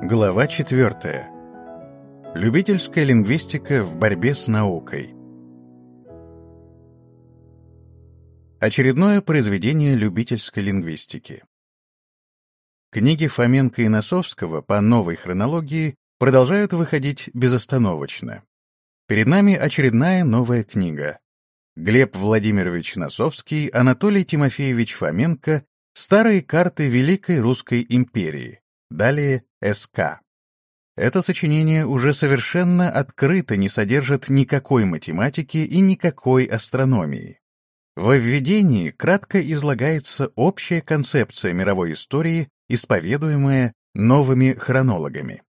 Глава 4. Любительская лингвистика в борьбе с наукой. Очередное произведение любительской лингвистики. Книги Фоменко и Носовского по новой хронологии продолжают выходить безостановочно. Перед нами очередная новая книга. Глеб Владимирович Носовский, Анатолий Тимофеевич Фоменко «Старые карты Великой Русской империи». Далее СК. Это сочинение уже совершенно открыто не содержит никакой математики и никакой астрономии. Во введении кратко излагается общая концепция мировой истории, исповедуемая новыми хронологами.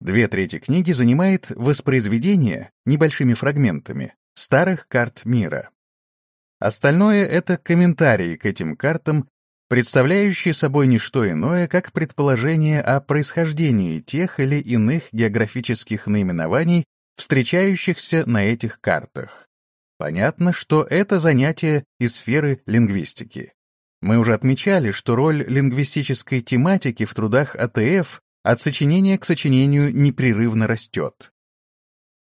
Две трети книги занимает воспроизведение небольшими фрагментами старых карт мира. Остальное — это комментарии к этим картам представляющие собой не что иное, как предположение о происхождении тех или иных географических наименований, встречающихся на этих картах. Понятно, что это занятие из сферы лингвистики. Мы уже отмечали, что роль лингвистической тематики в трудах АТФ от сочинения к сочинению непрерывно растет.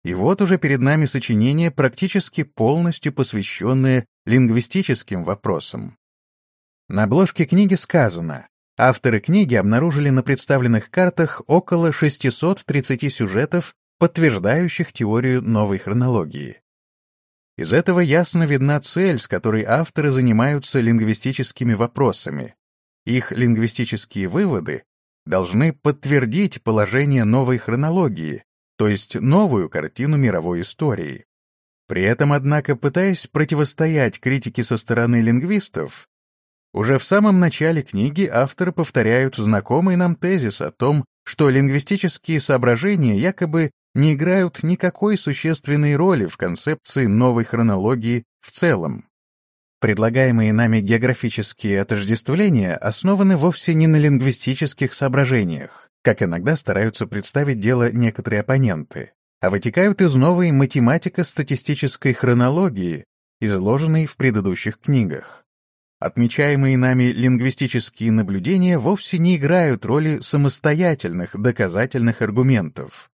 И вот уже перед нами сочинение, практически полностью посвященное лингвистическим вопросам. На обложке книги сказано, авторы книги обнаружили на представленных картах около 630 сюжетов, подтверждающих теорию новой хронологии. Из этого ясно видна цель, с которой авторы занимаются лингвистическими вопросами. Их лингвистические выводы должны подтвердить положение новой хронологии, то есть новую картину мировой истории. При этом, однако, пытаясь противостоять критике со стороны лингвистов, уже в самом начале книги авторы повторяют знакомый нам тезис о том, что лингвистические соображения якобы не играют никакой существенной роли в концепции новой хронологии в целом. Предлагаемые нами географические отождествления основаны вовсе не на лингвистических соображениях, как иногда стараются представить дело некоторые оппоненты, а вытекают из новой математико-статистической хронологии, изложенной в предыдущих книгах. Отмечаемые нами лингвистические наблюдения вовсе не играют роли самостоятельных доказательных аргументов.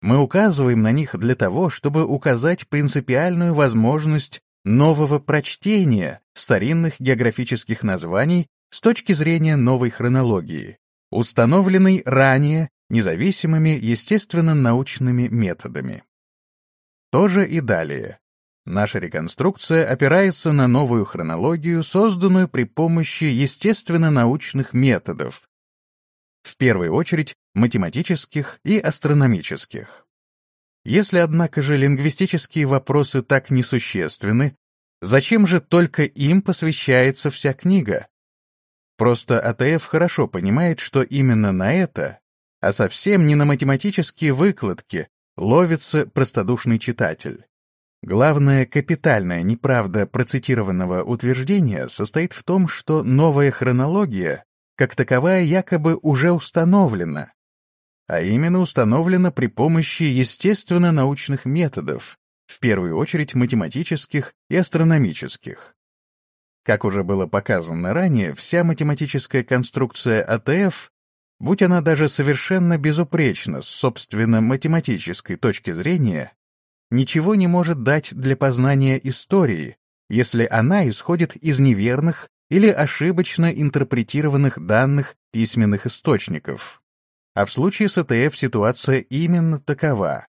Мы указываем на них для того, чтобы указать принципиальную возможность нового прочтения старинных географических названий с точки зрения новой хронологии, установленной ранее независимыми естественно-научными методами. То же и далее. Наша реконструкция опирается на новую хронологию, созданную при помощи естественно-научных методов, в первую очередь математических и астрономических. Если, однако же, лингвистические вопросы так несущественны, зачем же только им посвящается вся книга? Просто АТФ хорошо понимает, что именно на это, а совсем не на математические выкладки, ловится простодушный читатель. Главная капитальная неправда процитированного утверждения состоит в том, что новая хронология, как таковая, якобы уже установлена, а именно установлена при помощи естественно-научных методов, в первую очередь математических и астрономических. Как уже было показано ранее, вся математическая конструкция АТФ, будь она даже совершенно безупречна с собственно математической точки зрения, ничего не может дать для познания истории, если она исходит из неверных или ошибочно интерпретированных данных письменных источников. А в случае с АТФ ситуация именно такова.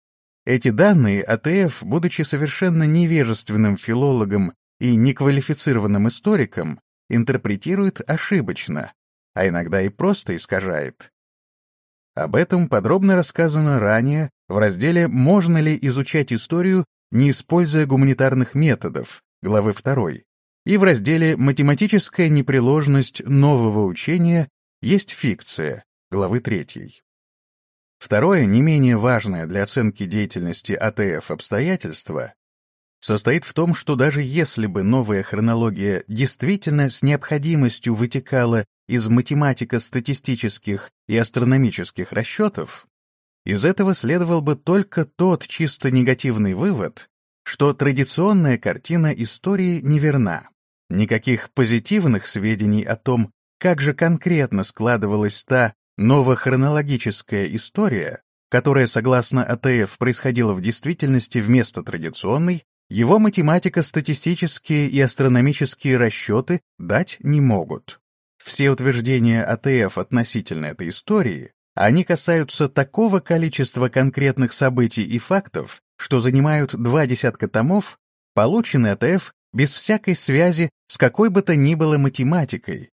Эти данные АТФ, будучи совершенно невежественным филологом и неквалифицированным историком, интерпретирует ошибочно, а иногда и просто искажает. Об этом подробно рассказано ранее в разделе «Можно ли изучать историю, не используя гуманитарных методов» главы 2, и в разделе «Математическая непреложность нового учения есть фикция» главы 3. Второе, не менее важное для оценки деятельности АТФ обстоятельство, состоит в том, что даже если бы новая хронология действительно с необходимостью вытекала из математико-статистических и астрономических расчетов, из этого следовал бы только тот чисто негативный вывод, что традиционная картина истории неверна. Никаких позитивных сведений о том, как же конкретно складывалась та новохронологическая история, которая, согласно АТФ, происходила в действительности вместо традиционной, его математико-статистические и астрономические расчеты дать не могут. Все утверждения АТФ относительно этой истории, они касаются такого количества конкретных событий и фактов, что занимают два десятка томов, получены АТФ без всякой связи с какой бы то ни было математикой,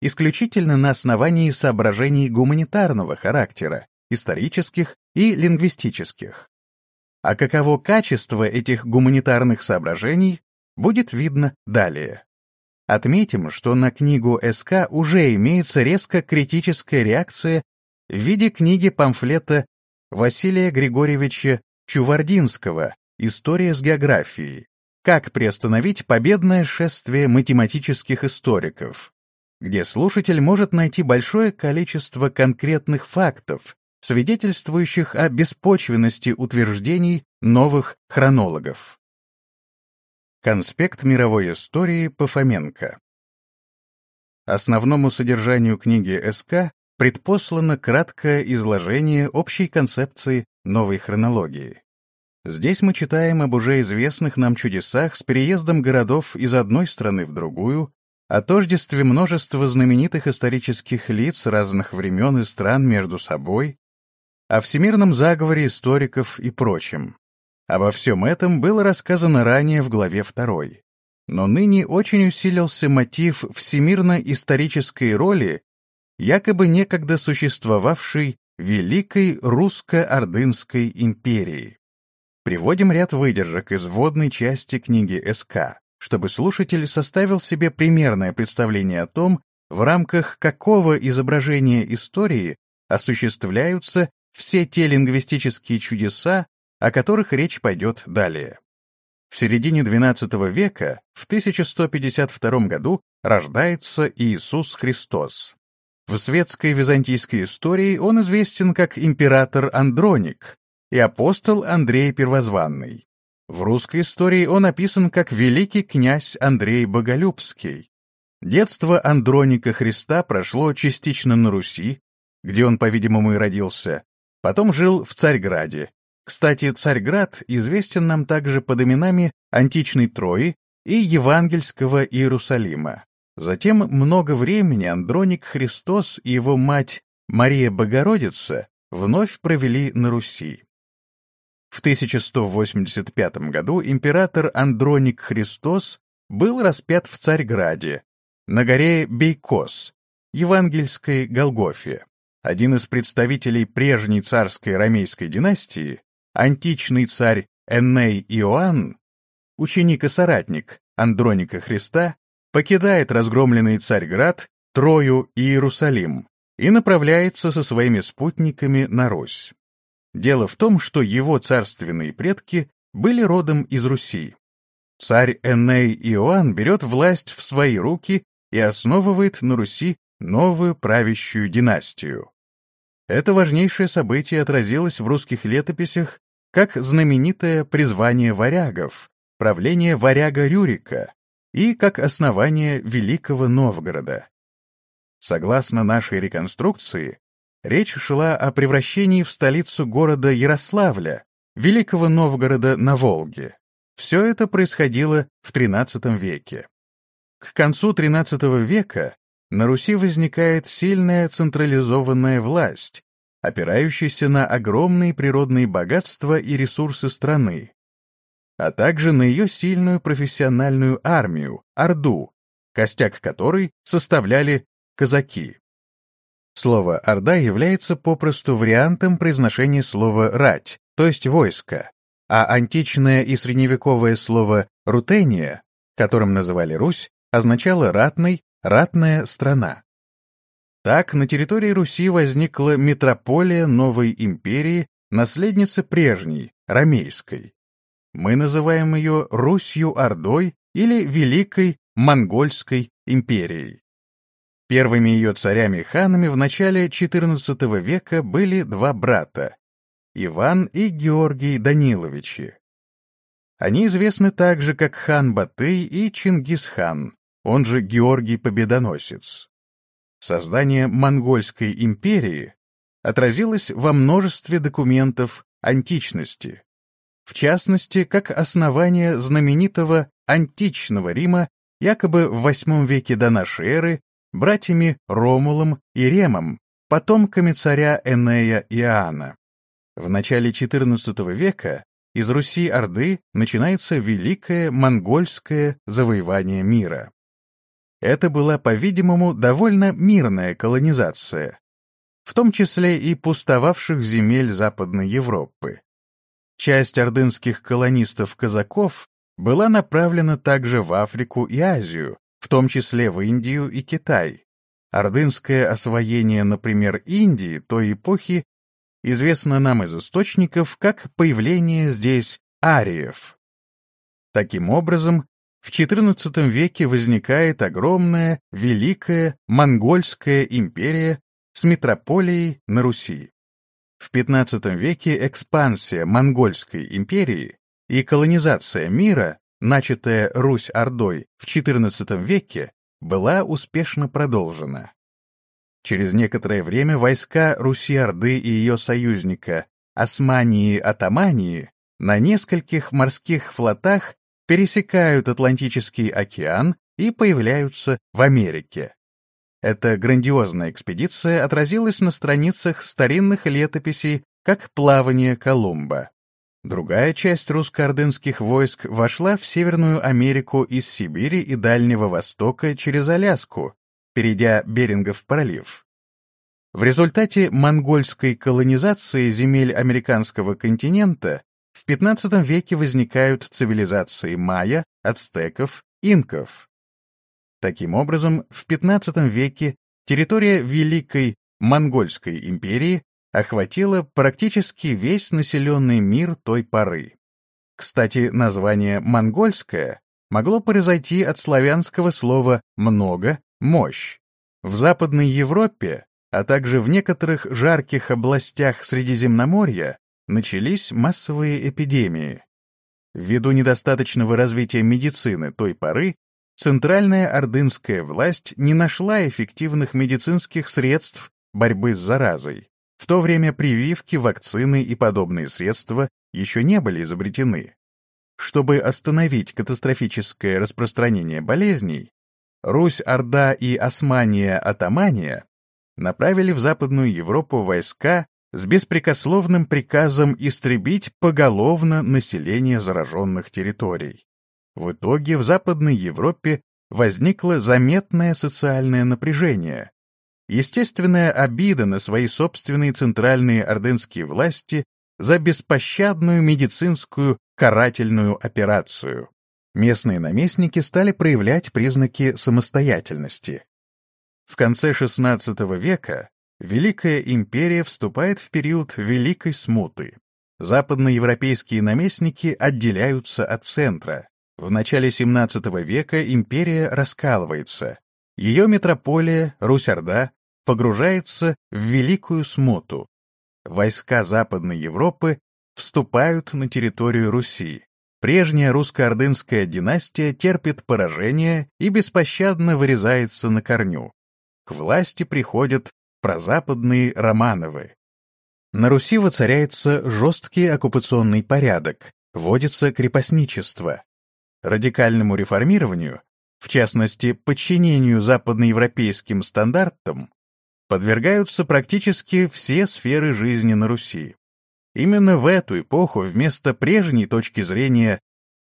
исключительно на основании соображений гуманитарного характера, исторических и лингвистических. А каково качество этих гуманитарных соображений, будет видно далее. Отметим, что на книгу СК уже имеется резко критическая реакция в виде книги-памфлета Василия Григорьевича Чувардинского «История с географией. Как приостановить победное шествие математических историков», где слушатель может найти большое количество конкретных фактов, свидетельствующих о беспочвенности утверждений новых хронологов. Конспект мировой истории по Фоменко Основному содержанию книги СК предпослано краткое изложение общей концепции новой хронологии. Здесь мы читаем об уже известных нам чудесах с переездом городов из одной страны в другую, о тождестве множества знаменитых исторических лиц разных времен и стран между собой, о всемирном заговоре историков и прочем. Обо всем этом было рассказано ранее в главе 2. Но ныне очень усилился мотив всемирно-исторической роли, якобы некогда существовавшей Великой Русско-Ордынской империи. Приводим ряд выдержек из вводной части книги СК, чтобы слушатель составил себе примерное представление о том, в рамках какого изображения истории осуществляются все те лингвистические чудеса, о которых речь пойдет далее. В середине XII века, в 1152 году, рождается Иисус Христос. В светской византийской истории он известен как император Андроник и апостол Андрей Первозванный. В русской истории он описан как великий князь Андрей Боголюбский. Детство Андроника Христа прошло частично на Руси, где он, по-видимому, и родился, Потом жил в Царьграде. Кстати, Царьград известен нам также под именами античной Трои и Евангельского Иерусалима. Затем много времени Андроник Христос и его мать Мария Богородица вновь провели на Руси. В 1185 году император Андроник Христос был распят в Царьграде, на горе Бейкос, евангельской Голгофе. Один из представителей прежней царской ромейской династии, античный царь Энней Иоанн, ученик и соратник Андроника Христа, покидает разгромленный Царьград, Трою и Иерусалим и направляется со своими спутниками на Русь. Дело в том, что его царственные предки были родом из Руси. Царь Энней Иоанн берет власть в свои руки и основывает на Руси новую правящую династию. Это важнейшее событие отразилось в русских летописях как знаменитое призвание варягов, правление варяга Рюрика и как основание Великого Новгорода. Согласно нашей реконструкции, речь шла о превращении в столицу города Ярославля, Великого Новгорода на Волге. Все это происходило в XIII веке. К концу XIII века на Руси возникает сильная централизованная власть, опирающаяся на огромные природные богатства и ресурсы страны, а также на ее сильную профессиональную армию, Орду, костяк которой составляли казаки. Слово «орда» является попросту вариантом произношения слова «рать», то есть «войско», а античное и средневековое слово «рутения», которым называли Русь, означало «ратный», ратная страна. Так, на территории Руси возникла метрополия новой империи, наследница прежней, ромейской. Мы называем ее Русью-Ордой или Великой Монгольской империей. Первыми ее царями-ханами в начале XIV века были два брата — Иван и Георгий Даниловичи. Они известны также как хан Батый и Чингисхан, он же Георгий Победоносец. создание Монгольской империи, отразилось во множестве документов античности, в частности, как основание знаменитого античного Рима якобы в VIII веке до нашей эры братьями Ромулом и Ремом, потомками царя Энея Иоанна. В начале XIV века из Руси-Орды начинается великое монгольское завоевание мира. Это была, по-видимому, довольно мирная колонизация, в том числе и пустовавших земель Западной Европы. Часть ордынских колонистов-казаков была направлена также в Африку и Азию, в том числе в Индию и Китай. Ордынское освоение, например, Индии той эпохи известно нам из источников как появление здесь ариев. Таким образом, в XIV веке возникает огромная, великая монгольская империя с метрополией на Руси. В XV веке экспансия монгольской империи и колонизация мира, начатая Русь-Ордой в XIV веке, была успешно продолжена. Через некоторое время войска Руси-Орды и ее союзника Османии-Атамании на нескольких морских флотах пересекают Атлантический океан и появляются в Америке. Эта грандиозная экспедиция отразилась на страницах старинных летописей как плавание Колумба. Другая часть русско-ордынских войск вошла в Северную Америку из Сибири и Дальнего Востока через Аляску, перейдя Берингов пролив. В результате монгольской колонизации земель американского континента в XV веке возникают цивилизации майя, ацтеков, инков. Таким образом, в XV веке территория Великой Монгольской империи охватила практически весь населенный мир той поры. Кстати, название «монгольское» могло произойти от славянского слова «много», «мощь». В Западной Европе, а также в некоторых жарких областях Средиземноморья начались массовые эпидемии. Ввиду недостаточного развития медицины той поры, центральная ордынская власть не нашла эффективных медицинских средств борьбы с заразой. В то время прививки, вакцины и подобные средства еще не были изобретены. Чтобы остановить катастрофическое распространение болезней, Русь-Орда и Османия-Атамания направили в Западную Европу войска с беспрекословным приказом истребить поголовно население зараженных территорий. В итоге в Западной Европе возникло заметное социальное напряжение, естественная обида на свои собственные центральные ордынские власти за беспощадную медицинскую карательную операцию. Местные наместники стали проявлять признаки самостоятельности. В конце XVI века Великая империя вступает в период Великой Смуты. Западноевропейские наместники отделяются от центра. В начале XVII века империя раскалывается. Ее метрополия, Русь-Орда, погружается в Великую Смуту. Войска Западной Европы вступают на территорию Руси. Прежняя русско-ордынская династия терпит поражение и беспощадно вырезается на корню. К власти приходят прозападные Романовы. На Руси воцаряется жесткий оккупационный порядок, вводится крепостничество. Радикальному реформированию, в частности, подчинению западноевропейским стандартам, подвергаются практически все сферы жизни на Руси. Именно в эту эпоху вместо прежней точки зрения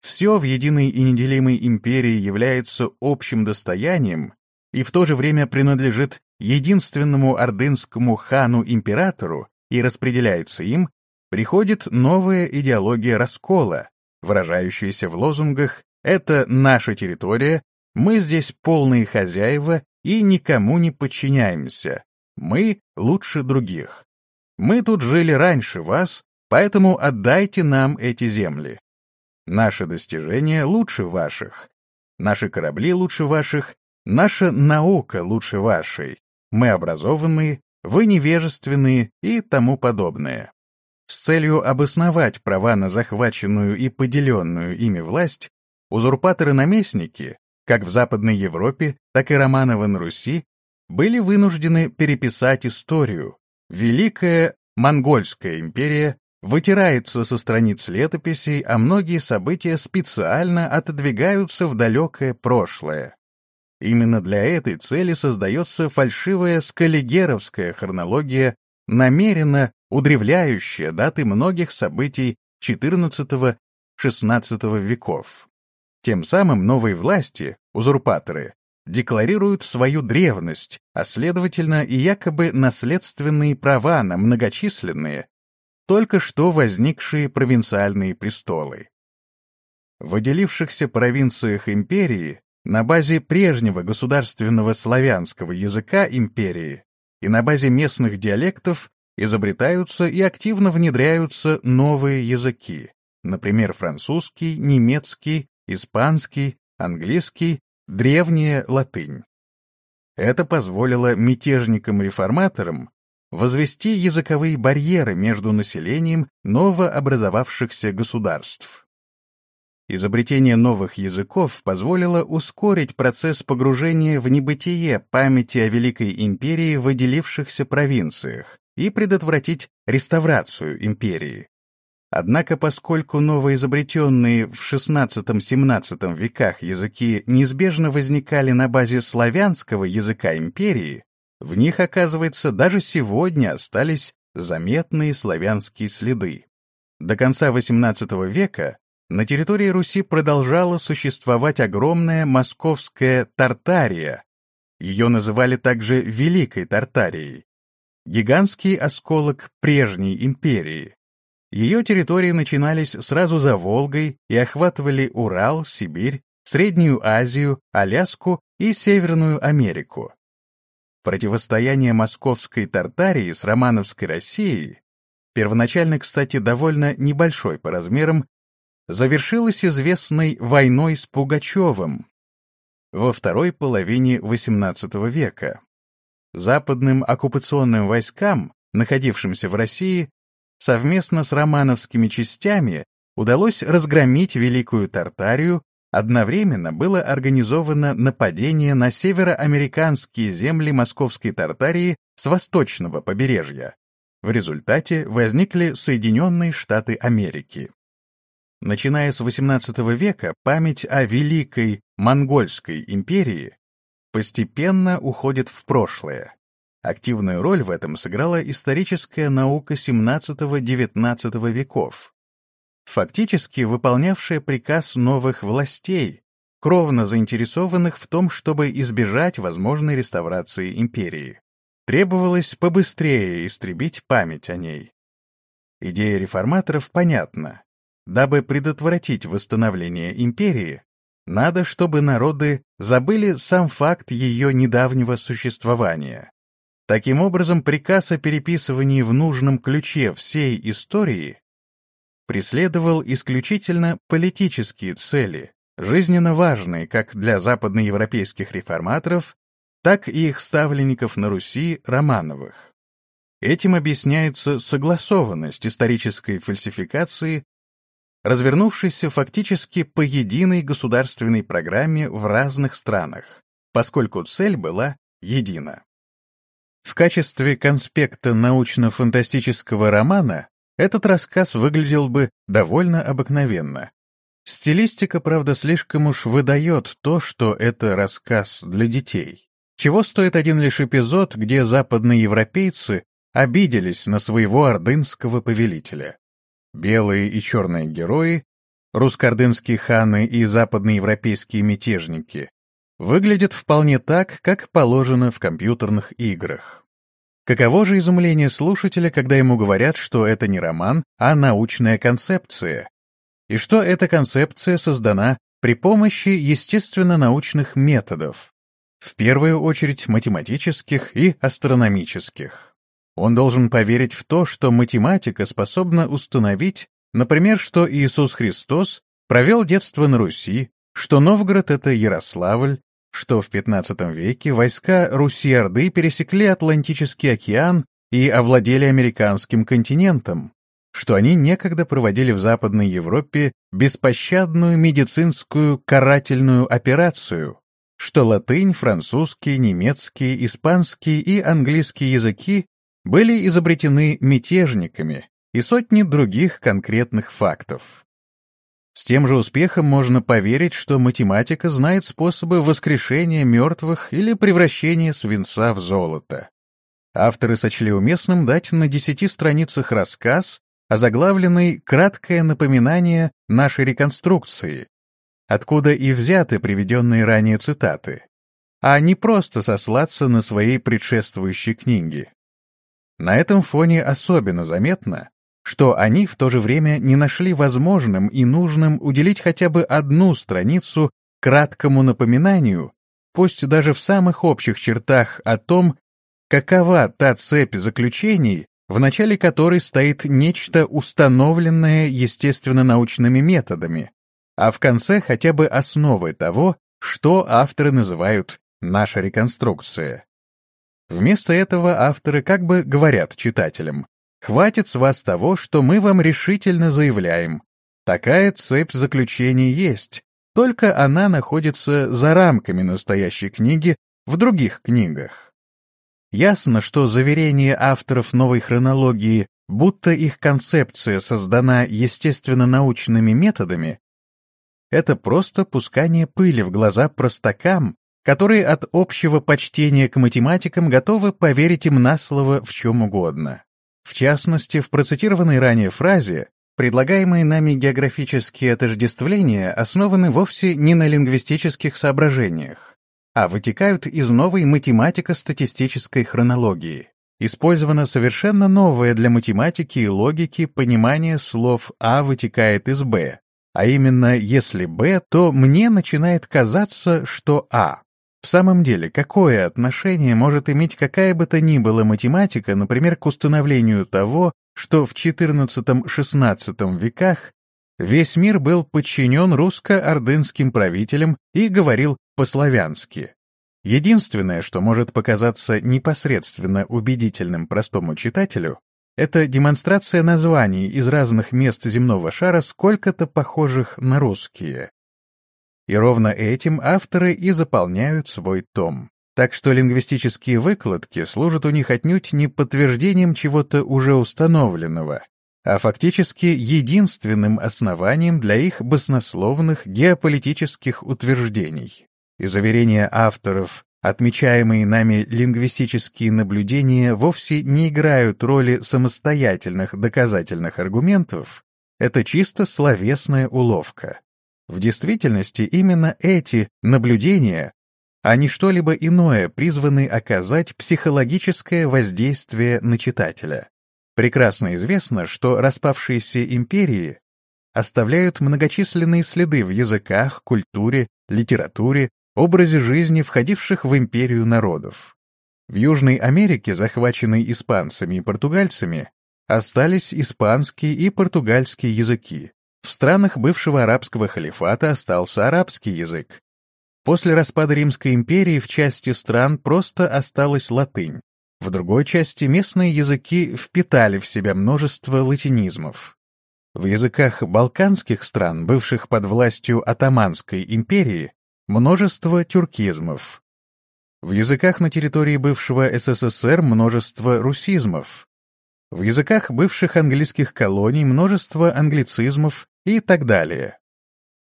все в единой и неделимой империи является общим достоянием и в то же время принадлежит единственному ордынскому хану-императору и распределяется им, приходит новая идеология раскола, выражающаяся в лозунгах «это наша территория», «мы здесь полные хозяева и никому не подчиняемся», «мы лучше других», «мы тут жили раньше вас, поэтому отдайте нам эти земли». Наши достижения лучше ваших, наши корабли лучше ваших, наша наука лучше вашей, мы образованные, вы невежественные и тому подобное. С целью обосновать права на захваченную и поделенную ими власть, узурпаторы-наместники, как в Западной Европе, так и Романовы на Руси, были вынуждены переписать историю. Великая Монгольская империя вытирается со страниц летописей, а многие события специально отодвигаются в далекое прошлое. Именно для этой цели создается фальшивая скаллигеровская хронология, намеренно удревляющая даты многих событий XIV-XVI веков. Тем самым новые власти, узурпаторы, декларируют свою древность, а следовательно и якобы наследственные права на многочисленные, только что возникшие провинциальные престолы. В выделившихся провинциях империи на базе прежнего государственного славянского языка империи и на базе местных диалектов изобретаются и активно внедряются новые языки, например, французский, немецкий, испанский, английский, древняя латынь. Это позволило мятежникам-реформаторам возвести языковые барьеры между населением новообразовавшихся государств. Изобретение новых языков позволило ускорить процесс погружения в небытие памяти о Великой империи в выделившихся провинциях и предотвратить реставрацию империи. Однако, поскольку новоизобретенные в XVI-XVII веках языки неизбежно возникали на базе славянского языка империи, в них, оказывается, даже сегодня остались заметные славянские следы. До конца XVIII века на территории Руси продолжала существовать огромная московская Тартария. Ее называли также Великой Тартарией. Гигантский осколок прежней империи. Ее территории начинались сразу за Волгой и охватывали Урал, Сибирь, Среднюю Азию, Аляску и Северную Америку. Противостояние московской Тартарии с романовской Россией, первоначально, кстати, довольно небольшой по размерам, завершилась известной войной с Пугачевым во второй половине XVIII века. Западным оккупационным войскам, находившимся в России, совместно с романовскими частями удалось разгромить Великую Тартарию, одновременно было организовано нападение на североамериканские земли Московской Тартарии с восточного побережья. В результате возникли Соединенные Штаты Америки. Начиная с XVIII века память о Великой Монгольской империи постепенно уходит в прошлое. Активную роль в этом сыграла историческая наука XVII-XIX веков, фактически выполнявшая приказ новых властей, кровно заинтересованных в том, чтобы избежать возможной реставрации империи. Требовалось побыстрее истребить память о ней. Идея реформаторов понятна. Дабы предотвратить восстановление империи, надо, чтобы народы забыли сам факт ее недавнего существования. Таким образом, приказ о переписывании в нужном ключе всей истории преследовал исключительно политические цели, жизненно важные как для западноевропейских реформаторов, так и их ставленников на Руси Романовых. Этим объясняется согласованность исторической фальсификации развернувшийся фактически по единой государственной программе в разных странах, поскольку цель была едина. В качестве конспекта научно-фантастического романа этот рассказ выглядел бы довольно обыкновенно. Стилистика, правда, слишком уж выдает то, что это рассказ для детей. Чего стоит один лишь эпизод, где западные европейцы обиделись на своего ордынского повелителя белые и черные герои, рускардынские ханы и западноевропейские мятежники, выглядят вполне так, как положено в компьютерных играх. Каково же изумление слушателя, когда ему говорят, что это не роман, а научная концепция, и что эта концепция создана при помощи естественно-научных методов, в первую очередь математических и астрономических. Он должен поверить в то, что математика способна установить, например, что Иисус Христос провел детство на Руси, что Новгород — это Ярославль, что в XV веке войска Руси-Орды пересекли Атлантический океан и овладели американским континентом, что они некогда проводили в Западной Европе беспощадную медицинскую карательную операцию, что латынь, французский, немецкий, испанский и английский языки были изобретены мятежниками и сотни других конкретных фактов. С тем же успехом можно поверить, что математика знает способы воскрешения мертвых или превращения свинца в золото. Авторы сочли уместным дать на десяти страницах рассказ, озаглавленный «Краткое напоминание нашей реконструкции», откуда и взяты приведенные ранее цитаты, а не просто сослаться на свои предшествующие книги. На этом фоне особенно заметно, что они в то же время не нашли возможным и нужным уделить хотя бы одну страницу краткому напоминанию, пусть даже в самых общих чертах о том, какова та цепь заключений, в начале которой стоит нечто установленное естественно-научными методами, а в конце хотя бы основы того, что авторы называют «наша реконструкция». Вместо этого авторы как бы говорят читателям, «Хватит с вас того, что мы вам решительно заявляем. Такая цепь заключений есть, только она находится за рамками настоящей книги в других книгах». Ясно, что заверение авторов новой хронологии, будто их концепция создана естественно-научными методами, это просто пускание пыли в глаза простакам, которые от общего почтения к математикам готовы поверить им на слово в чем угодно. В частности, в процитированной ранее фразе предлагаемые нами географические отождествления основаны вовсе не на лингвистических соображениях, а вытекают из новой математико-статистической хронологии. Использовано совершенно новое для математики и логики понимание слов «а» вытекает из «б», а именно, если Б, то мне начинает казаться, что А. В самом деле, какое отношение может иметь какая бы то ни была математика, например, к установлению того, что в XIV-XVI веках весь мир был подчинен русско-ордынским правителям и говорил по-славянски? Единственное, что может показаться непосредственно убедительным простому читателю, это демонстрация названий из разных мест земного шара, сколько-то похожих на русские. И ровно этим авторы и заполняют свой том. Так что лингвистические выкладки служат у них отнюдь не подтверждением чего-то уже установленного, а фактически единственным основанием для их баснословных геополитических утверждений. И заверения авторов Отмечаемые нами лингвистические наблюдения вовсе не играют роли самостоятельных доказательных аргументов, это чисто словесная уловка. В действительности именно эти наблюдения, а не что-либо иное, призваны оказать психологическое воздействие на читателя. Прекрасно известно, что распавшиеся империи оставляют многочисленные следы в языках, культуре, литературе, образе жизни входивших в империю народов. В Южной Америке, захваченной испанцами и португальцами, остались испанский и португальский языки. В странах бывшего арабского халифата остался арабский язык. После распада Римской империи в части стран просто осталась латынь. В другой части местные языки впитали в себя множество латинизмов. В языках балканских стран, бывших под властью Атаманской империи, Множество тюркизмов. В языках на территории бывшего СССР множество русизмов. В языках бывших английских колоний множество англицизмов и так далее.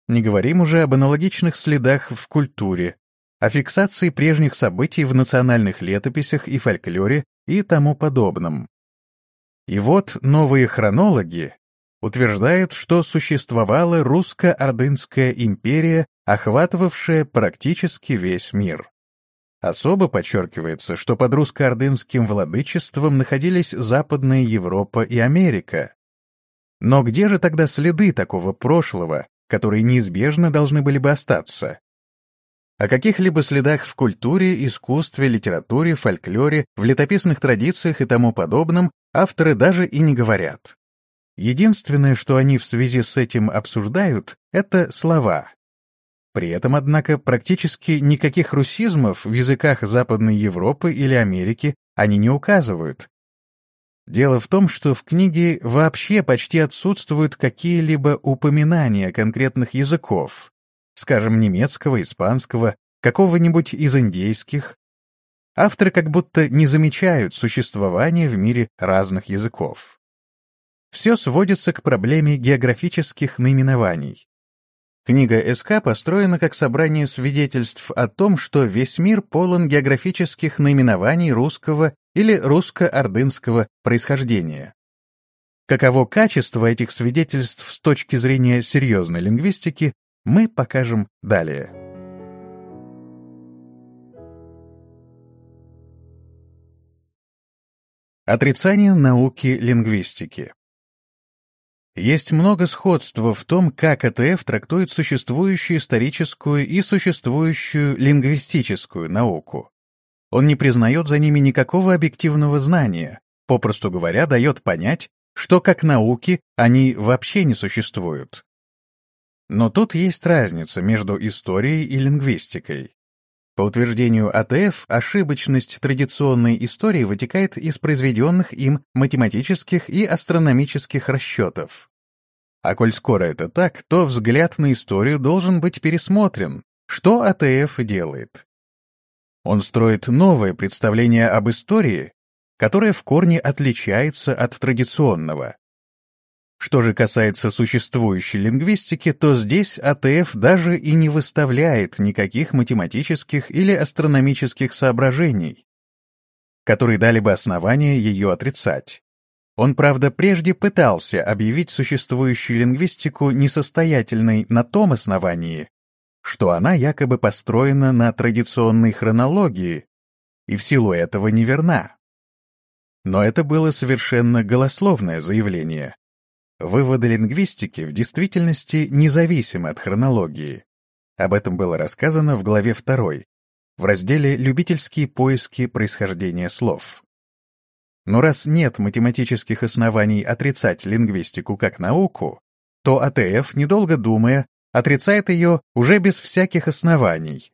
Не говорим уже об аналогичных следах в культуре, о фиксации прежних событий в национальных летописях и фольклоре и тому подобном. И вот новые хронологи утверждают, что существовала русско-ордынская империя охватывавшая практически весь мир. Особо подчеркивается, что под русско-ордынским владычеством находились Западная Европа и Америка. Но где же тогда следы такого прошлого, которые неизбежно должны были бы остаться? О каких-либо следах в культуре, искусстве, литературе, фольклоре, в летописных традициях и тому подобном авторы даже и не говорят. Единственное, что они в связи с этим обсуждают, это слова, при этом, однако, практически никаких русизмов в языках Западной Европы или Америки они не указывают. Дело в том, что в книге вообще почти отсутствуют какие-либо упоминания конкретных языков, скажем, немецкого, испанского, какого-нибудь из индейских, авторы как будто не замечают существования в мире разных языков. Все сводится к проблеме географических наименований. Книга СК построена как собрание свидетельств о том, что весь мир полон географических наименований русского или русско-ордынского происхождения. Каково качество этих свидетельств с точки зрения серьезной лингвистики, мы покажем далее. Отрицание науки лингвистики есть много сходства в том, как АТФ трактует существующую историческую и существующую лингвистическую науку. Он не признает за ними никакого объективного знания, попросту говоря, дает понять, что как науки они вообще не существуют. Но тут есть разница между историей и лингвистикой. По утверждению АТФ, ошибочность традиционной истории вытекает из произведенных им математических и астрономических расчетов. А коль скоро это так, то взгляд на историю должен быть пересмотрен. Что АТФ делает? Он строит новое представление об истории, которое в корне отличается от традиционного. Что же касается существующей лингвистики, то здесь АТФ даже и не выставляет никаких математических или астрономических соображений, которые дали бы основания ее отрицать. Он, правда, прежде пытался объявить существующую лингвистику несостоятельной на том основании, что она якобы построена на традиционной хронологии и в силу этого неверна. Но это было совершенно голословное заявление. Выводы лингвистики в действительности независимы от хронологии. Об этом было рассказано в главе 2, в разделе «Любительские поиски происхождения слов». Но раз нет математических оснований отрицать лингвистику как науку, то АТФ, недолго думая, отрицает ее уже без всяких оснований.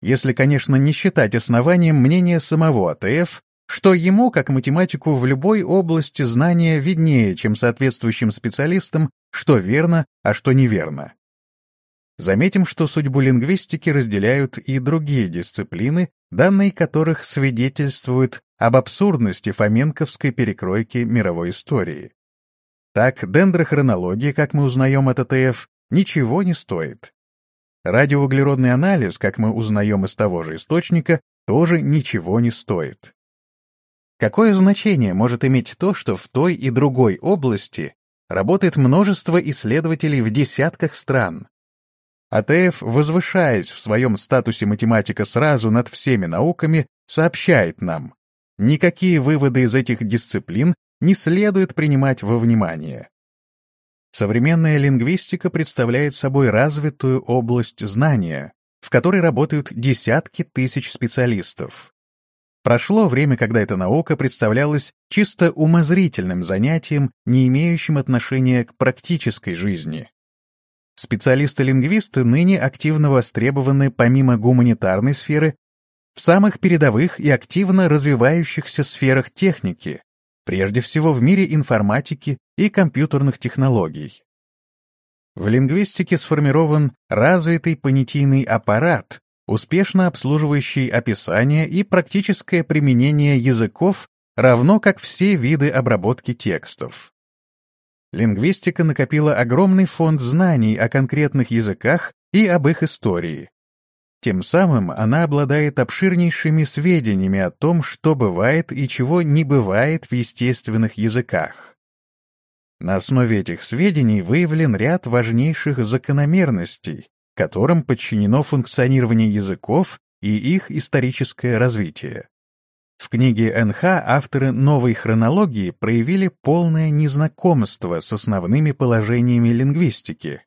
Если, конечно, не считать основанием мнение самого АТФ что ему, как математику в любой области знания, виднее, чем соответствующим специалистам, что верно, а что неверно. Заметим, что судьбу лингвистики разделяют и другие дисциплины, данные которых свидетельствуют об абсурдности фоменковской перекройки мировой истории. Так, дендрохронология, как мы узнаем от АТФ, ничего не стоит. Радиоуглеродный анализ, как мы узнаем из того же источника, тоже ничего не стоит. Какое значение может иметь то, что в той и другой области работает множество исследователей в десятках стран? АТФ, возвышаясь в своем статусе математика сразу над всеми науками, сообщает нам, никакие выводы из этих дисциплин не следует принимать во внимание. Современная лингвистика представляет собой развитую область знания, в которой работают десятки тысяч специалистов. Прошло время, когда эта наука представлялась чисто умозрительным занятием, не имеющим отношения к практической жизни. Специалисты-лингвисты ныне активно востребованы помимо гуманитарной сферы в самых передовых и активно развивающихся сферах техники, прежде всего в мире информатики и компьютерных технологий. В лингвистике сформирован развитый понятийный аппарат, успешно обслуживающий описание и практическое применение языков, равно как все виды обработки текстов. Лингвистика накопила огромный фонд знаний о конкретных языках и об их истории. Тем самым она обладает обширнейшими сведениями о том, что бывает и чего не бывает в естественных языках. На основе этих сведений выявлен ряд важнейших закономерностей, которым подчинено функционирование языков и их историческое развитие. В книге НХ авторы новой хронологии проявили полное незнакомство с основными положениями лингвистики,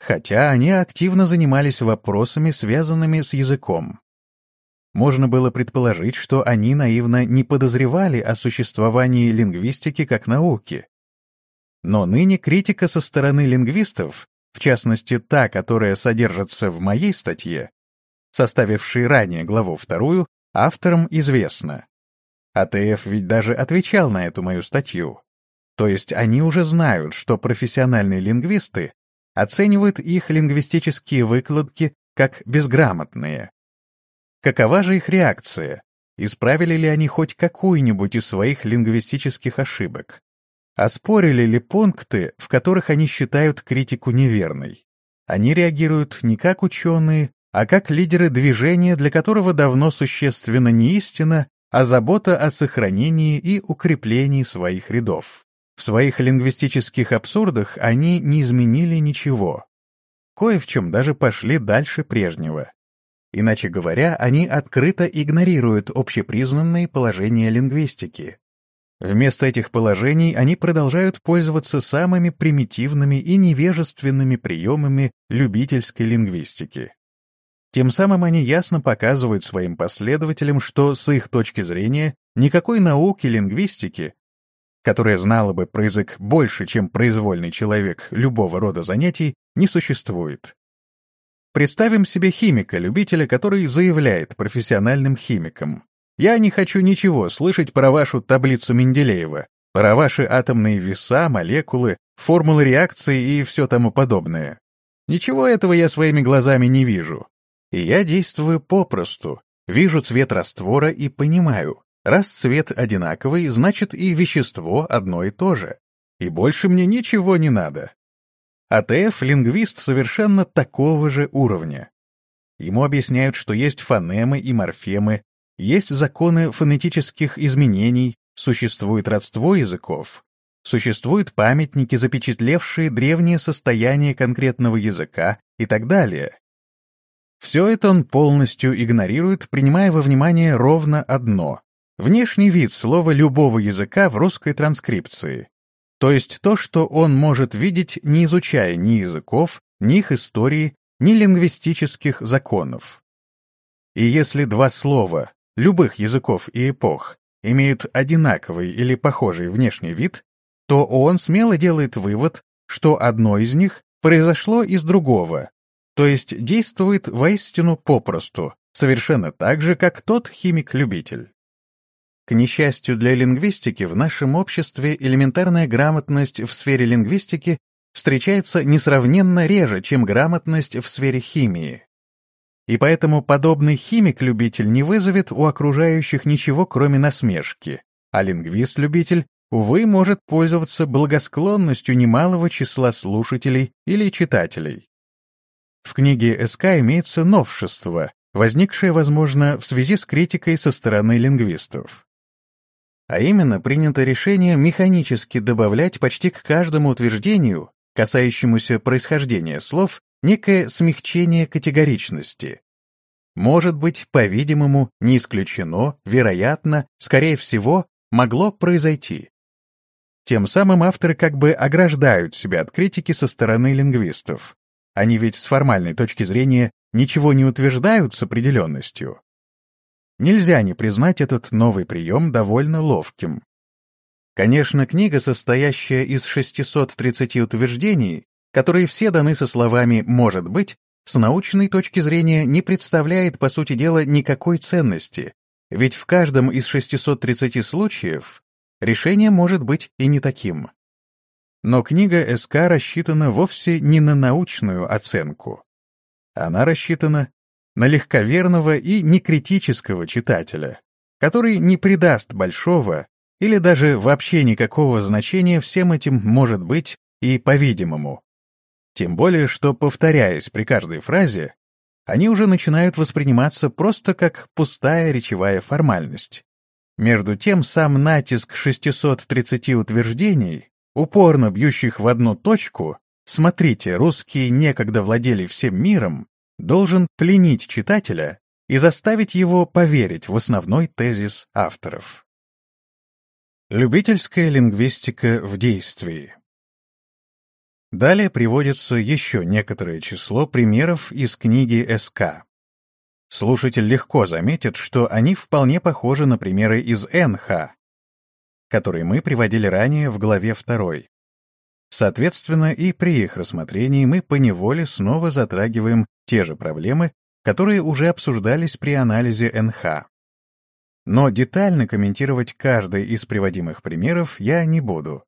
хотя они активно занимались вопросами, связанными с языком. Можно было предположить, что они наивно не подозревали о существовании лингвистики как науки. Но ныне критика со стороны лингвистов в частности та, которая содержится в моей статье, составившей ранее главу вторую, авторам известно. АТФ ведь даже отвечал на эту мою статью. То есть они уже знают, что профессиональные лингвисты оценивают их лингвистические выкладки как безграмотные. Какова же их реакция? Исправили ли они хоть какую-нибудь из своих лингвистических ошибок? Оспорили ли пункты, в которых они считают критику неверной? Они реагируют не как ученые, а как лидеры движения, для которого давно существенно не истина, а забота о сохранении и укреплении своих рядов. В своих лингвистических абсурдах они не изменили ничего. Кое в чем даже пошли дальше прежнего. Иначе говоря, они открыто игнорируют общепризнанные положения лингвистики. Вместо этих положений они продолжают пользоваться самыми примитивными и невежественными приемами любительской лингвистики. Тем самым они ясно показывают своим последователям, что с их точки зрения никакой науки лингвистики, которая знала бы про язык больше, чем произвольный человек любого рода занятий, не существует. Представим себе химика-любителя, который заявляет профессиональным химикам. «Я не хочу ничего слышать про вашу таблицу Менделеева, про ваши атомные веса, молекулы, формулы реакции и все тому подобное. Ничего этого я своими глазами не вижу. И я действую попросту. Вижу цвет раствора и понимаю. Раз цвет одинаковый, значит и вещество одно и то же. И больше мне ничего не надо. АТФ — лингвист совершенно такого же уровня. Ему объясняют, что есть фонемы и морфемы, есть законы фонетических изменений, существует родство языков, существуют памятники, запечатлевшие древнее состояние конкретного языка и так далее. Все это он полностью игнорирует, принимая во внимание ровно одно — внешний вид слова любого языка в русской транскрипции. То есть то, что он может видеть, не изучая ни языков, ни их истории, ни лингвистических законов. И если два слова, любых языков и эпох, имеют одинаковый или похожий внешний вид, то он смело делает вывод, что одно из них произошло из другого, то есть действует воистину попросту, совершенно так же, как тот химик-любитель. К несчастью для лингвистики, в нашем обществе элементарная грамотность в сфере лингвистики встречается несравненно реже, чем грамотность в сфере химии. И поэтому подобный химик-любитель не вызовет у окружающих ничего, кроме насмешки, а лингвист-любитель, увы, может пользоваться благосклонностью немалого числа слушателей или читателей. В книге СК имеется новшество, возникшее, возможно, в связи с критикой со стороны лингвистов. А именно, принято решение механически добавлять почти к каждому утверждению, касающемуся происхождения слов, некое смягчение категоричности. Может быть, по-видимому, не исключено, вероятно, скорее всего, могло произойти. Тем самым авторы как бы ограждают себя от критики со стороны лингвистов. Они ведь с формальной точки зрения ничего не утверждают с определенностью. Нельзя не признать этот новый прием довольно ловким. Конечно, книга, состоящая из 630 утверждений, которые все даны со словами «может быть», с научной точки зрения не представляет, по сути дела, никакой ценности, ведь в каждом из 630 случаев решение может быть и не таким. Но книга СК рассчитана вовсе не на научную оценку. Она рассчитана на легковерного и некритического читателя, который не придаст большого или даже вообще никакого значения всем этим может быть и по-видимому. Тем более, что, повторяясь при каждой фразе, они уже начинают восприниматься просто как пустая речевая формальность. Между тем, сам натиск 630 утверждений упорно бьющих в одну точку, смотрите, русские некогда владели всем миром, должен пленить читателя и заставить его поверить в основной тезис авторов. Любительская лингвистика в действии Далее приводится еще некоторое число примеров из книги СК. Слушатель легко заметит, что они вполне похожи на примеры из НХ, которые мы приводили ранее в главе 2. Соответственно, и при их рассмотрении мы поневоле снова затрагиваем те же проблемы, которые уже обсуждались при анализе НХ. Но детально комментировать каждый из приводимых примеров я не буду.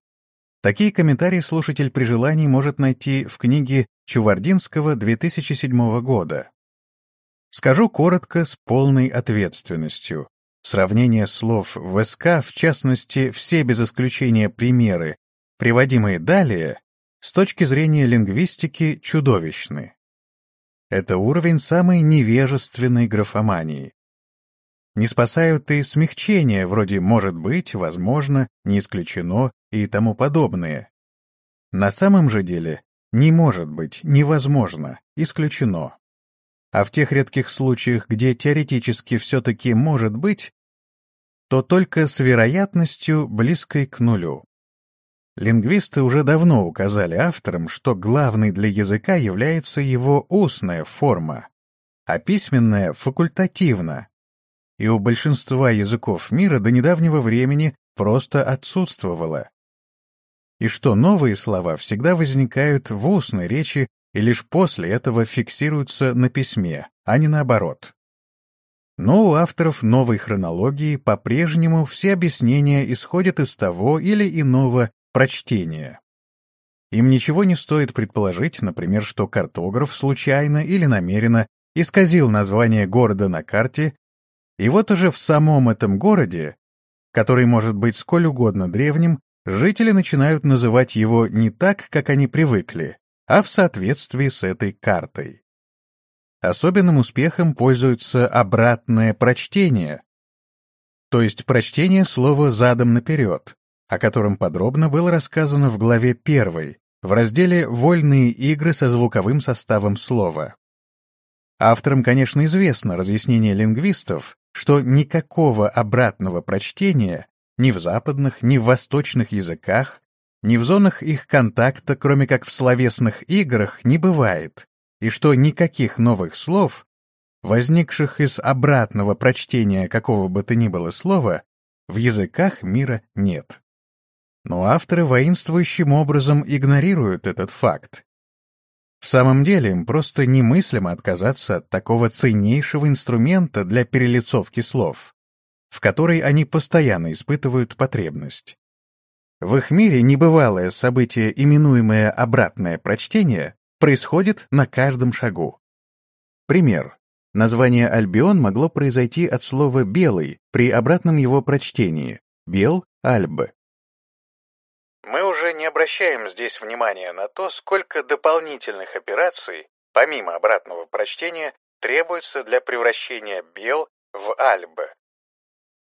Такие комментарии слушатель при желании может найти в книге Чувардинского 2007 года Скажу коротко, с полной ответственностью. Сравнение слов в СК, в частности, все без исключения примеры, приводимые далее, с точки зрения лингвистики чудовищны. Это уровень самой невежественной графомании. Не спасают и смягчения, вроде «может быть», «возможно», «не исключено» и тому подобное. На самом же деле «не может быть», «невозможно», «исключено». А в тех редких случаях, где теоретически все-таки может быть, то только с вероятностью, близкой к нулю. Лингвисты уже давно указали авторам, что главной для языка является его устная форма, а письменная — факультативна, и у большинства языков мира до недавнего времени просто отсутствовало. И что новые слова всегда возникают в устной речи и лишь после этого фиксируются на письме, а не наоборот. Но у авторов новой хронологии по-прежнему все объяснения исходят из того или иного прочтения. Им ничего не стоит предположить, например, что картограф случайно или намеренно исказил название города на карте и вот уже в самом этом городе, который может быть сколь угодно древним, жители начинают называть его не так, как они привыкли, а в соответствии с этой картой. Особенным успехом пользуется обратное прочтение, то есть прочтение слова задом наперед, о котором подробно было рассказано в главе 1, в разделе «Вольные игры со звуковым составом слова». Авторам, конечно, известно разъяснение лингвистов, что никакого обратного прочтения ни в западных, ни в восточных языках, ни в зонах их контакта, кроме как в словесных играх, не бывает, и что никаких новых слов, возникших из обратного прочтения какого бы то ни было слова, в языках мира нет. Но авторы воинствующим образом игнорируют этот факт в самом деле, им просто немыслимо отказаться от такого ценнейшего инструмента для перелицовки слов, в который они постоянно испытывают потребность. В их мире небывалое событие, именуемое обратное прочтение, происходит на каждом шагу. Пример. Название Альбион могло произойти от слова «белый» при обратном его прочтении «бел» — «альб», мы уже не обращаем здесь внимания на то, сколько дополнительных операций, помимо обратного прочтения, требуется для превращения бел в альбы.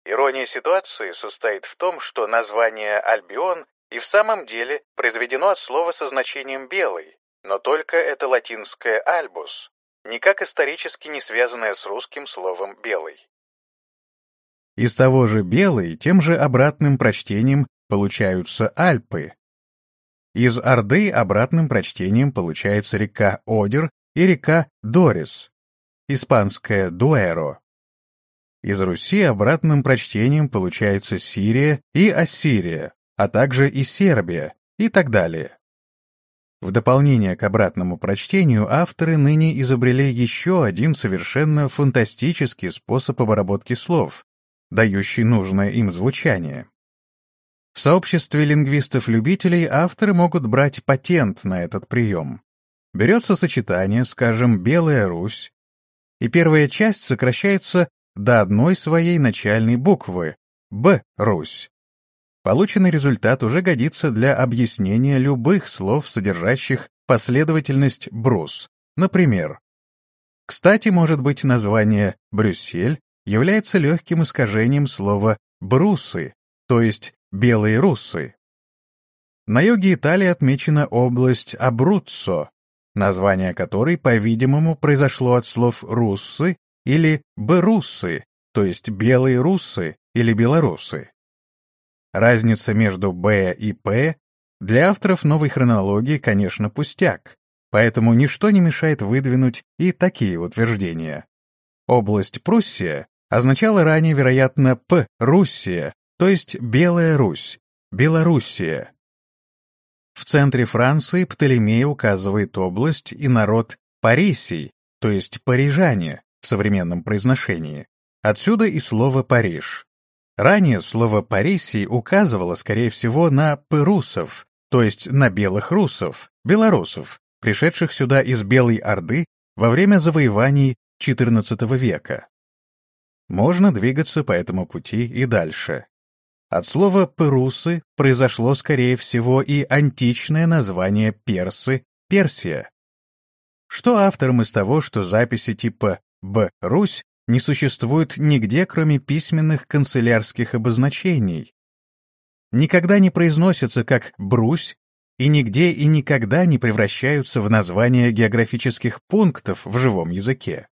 Ирония ситуации состоит в том, что название «Альбион» и в самом деле произведено от слова со значением «белый», но только это латинское «альбус», никак исторически не связанное с русским словом «белый». Из того же «белый» тем же обратным прочтением получаются Альпы. Из Орды обратным прочтением получается река Одер и река Дорис, испанская Дуэро. Из Руси обратным прочтением получается Сирия и Ассирия, а также и Сербия и так далее. В дополнение к обратному прочтению авторы ныне изобрели еще один совершенно фантастический способ обработки слов, дающий нужное им звучание. В сообществе лингвистов-любителей авторы могут брать патент на этот прием. Берется сочетание, скажем, «Белая Русь», и первая часть сокращается до одной своей начальной буквы «Б» — Русь. Полученный результат уже годится для объяснения любых слов, содержащих последовательность «брус». Например, кстати, может быть название «Брюссель» является легким искажением слова «брусы», то есть белые руссы. На юге Италии отмечена область Абруццо, название которой, по-видимому, произошло от слов «руссы» или «беруссы», то есть «белые руссы» или «белорусы». Разница между «б» и «п» для авторов новой хронологии, конечно, пустяк, поэтому ничто не мешает выдвинуть и такие утверждения. Область Пруссия означала ранее, вероятно, «п» — Руссия, то есть Белая Русь, Белоруссия. В центре Франции Птолемей указывает область и народ Парисий, то есть парижане в современном произношении. Отсюда и слово «Париж». Ранее слово «Парисий» указывало, скорее всего, на пырусов, то есть на белых русов, белорусов, пришедших сюда из Белой Орды во время завоеваний XIV века. Можно двигаться по этому пути и дальше. От слова «перусы» произошло, скорее всего, и античное название персы — Персия. Что авторам из того, что записи типа «Б. Русь» не существует нигде, кроме письменных канцелярских обозначений? Никогда не произносятся как «Брусь» и нигде и никогда не превращаются в названия географических пунктов в живом языке.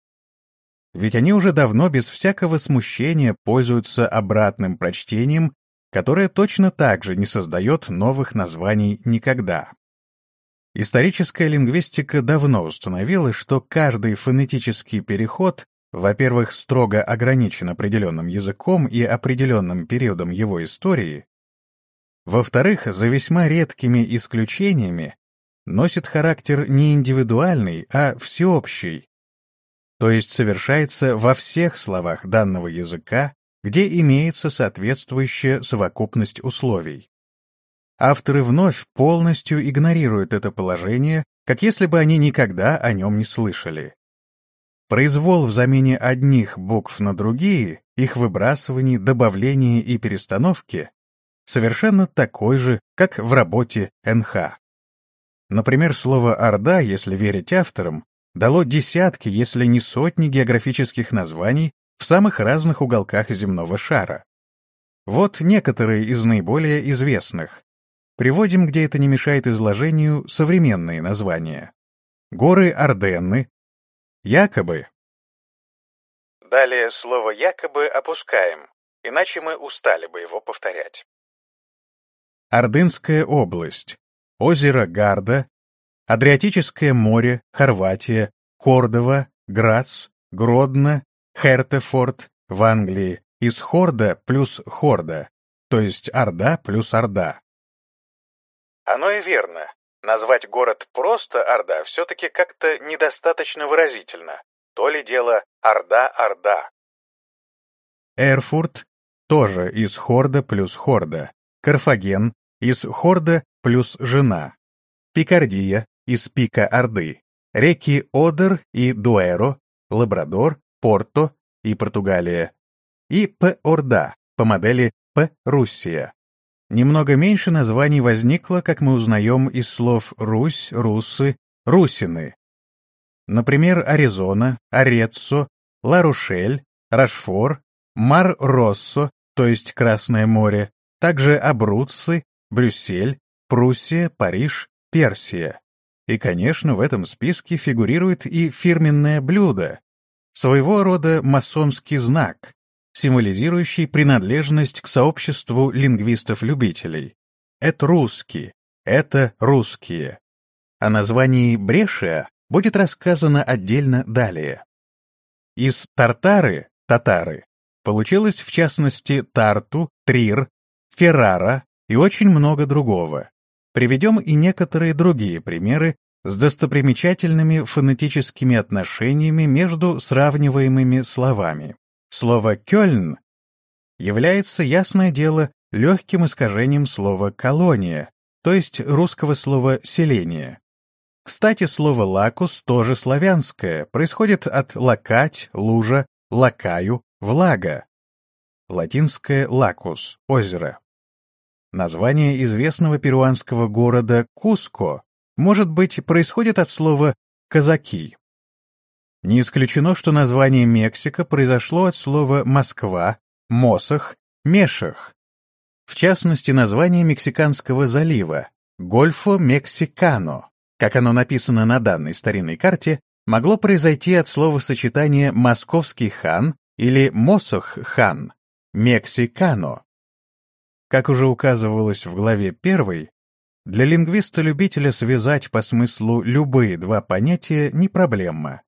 Ведь они уже давно без всякого смущения пользуются обратным прочтением которая точно так же не создает новых названий никогда. Историческая лингвистика давно установила, что каждый фонетический переход, во-первых, строго ограничен определенным языком и определенным периодом его истории, во-вторых, за весьма редкими исключениями, носит характер не индивидуальный, а всеобщий, то есть совершается во всех словах данного языка где имеется соответствующая совокупность условий. Авторы вновь полностью игнорируют это положение, как если бы они никогда о нем не слышали. Произвол в замене одних букв на другие, их выбрасывание, добавление и перестановки совершенно такой же, как в работе НХ. Например, слово «орда», если верить авторам, дало десятки, если не сотни географических названий в самых разных уголках земного шара. Вот некоторые из наиболее известных. Приводим, где это не мешает изложению, современные названия. Горы Орденны, якобы. Далее слово «якобы» опускаем, иначе мы устали бы его повторять. Ордынская область, озеро Гарда, Адриатическое море, Хорватия, Кордова, Грац, Гродно, Хертефорд в Англии из Хорда плюс Хорда, то есть Орда плюс Орда. Оно и верно. Назвать город просто Орда все-таки как-то недостаточно выразительно. То ли дело Орда-Орда. Эрфурт тоже из Хорда плюс Хорда. Карфаген из Хорда плюс жена. Пикардия из Пика Орды. Реки Одер и Дуэро, Лабрадор Порто и Португалия, и П-Орда по модели П-Руссия. Немного меньше названий возникло, как мы узнаем из слов «Русь», «Руссы», «Русины». Например, Аризона, Ореццо, Ла-Рушель, Рашфор, Мар-Россо, то есть Красное море, также Абруцци, Брюссель, Пруссия, Париж, Персия. И, конечно, в этом списке фигурирует и фирменное блюдо своего рода масонский знак, символизирующий принадлежность к сообществу лингвистов-любителей. Это русские, это русские. О названии Брешия будет рассказано отдельно далее. Из тартары, татары, получилось в частности Тарту, Трир, Феррара и очень много другого. Приведем и некоторые другие примеры с достопримечательными фонетическими отношениями между сравниваемыми словами. Слово «Кёльн» является, ясное дело, легким искажением слова «колония», то есть русского слова «селение». Кстати, слово «лакус» тоже славянское, происходит от «лакать», «лужа», «лакаю», «влага». Латинское «лакус» — озеро. Название известного перуанского города Куско может быть, происходит от слова «казаки». Не исключено, что название Мексика произошло от слова «Москва», «Мосах», «Мешах». В частности, название Мексиканского залива «Гольфо Мексикано», как оно написано на данной старинной карте, могло произойти от словосочетания «московский хан» или «мосох-хан», «мексикано». Как уже указывалось в главе 1, для лингвиста-любителя связать по смыслу любые два понятия не проблема.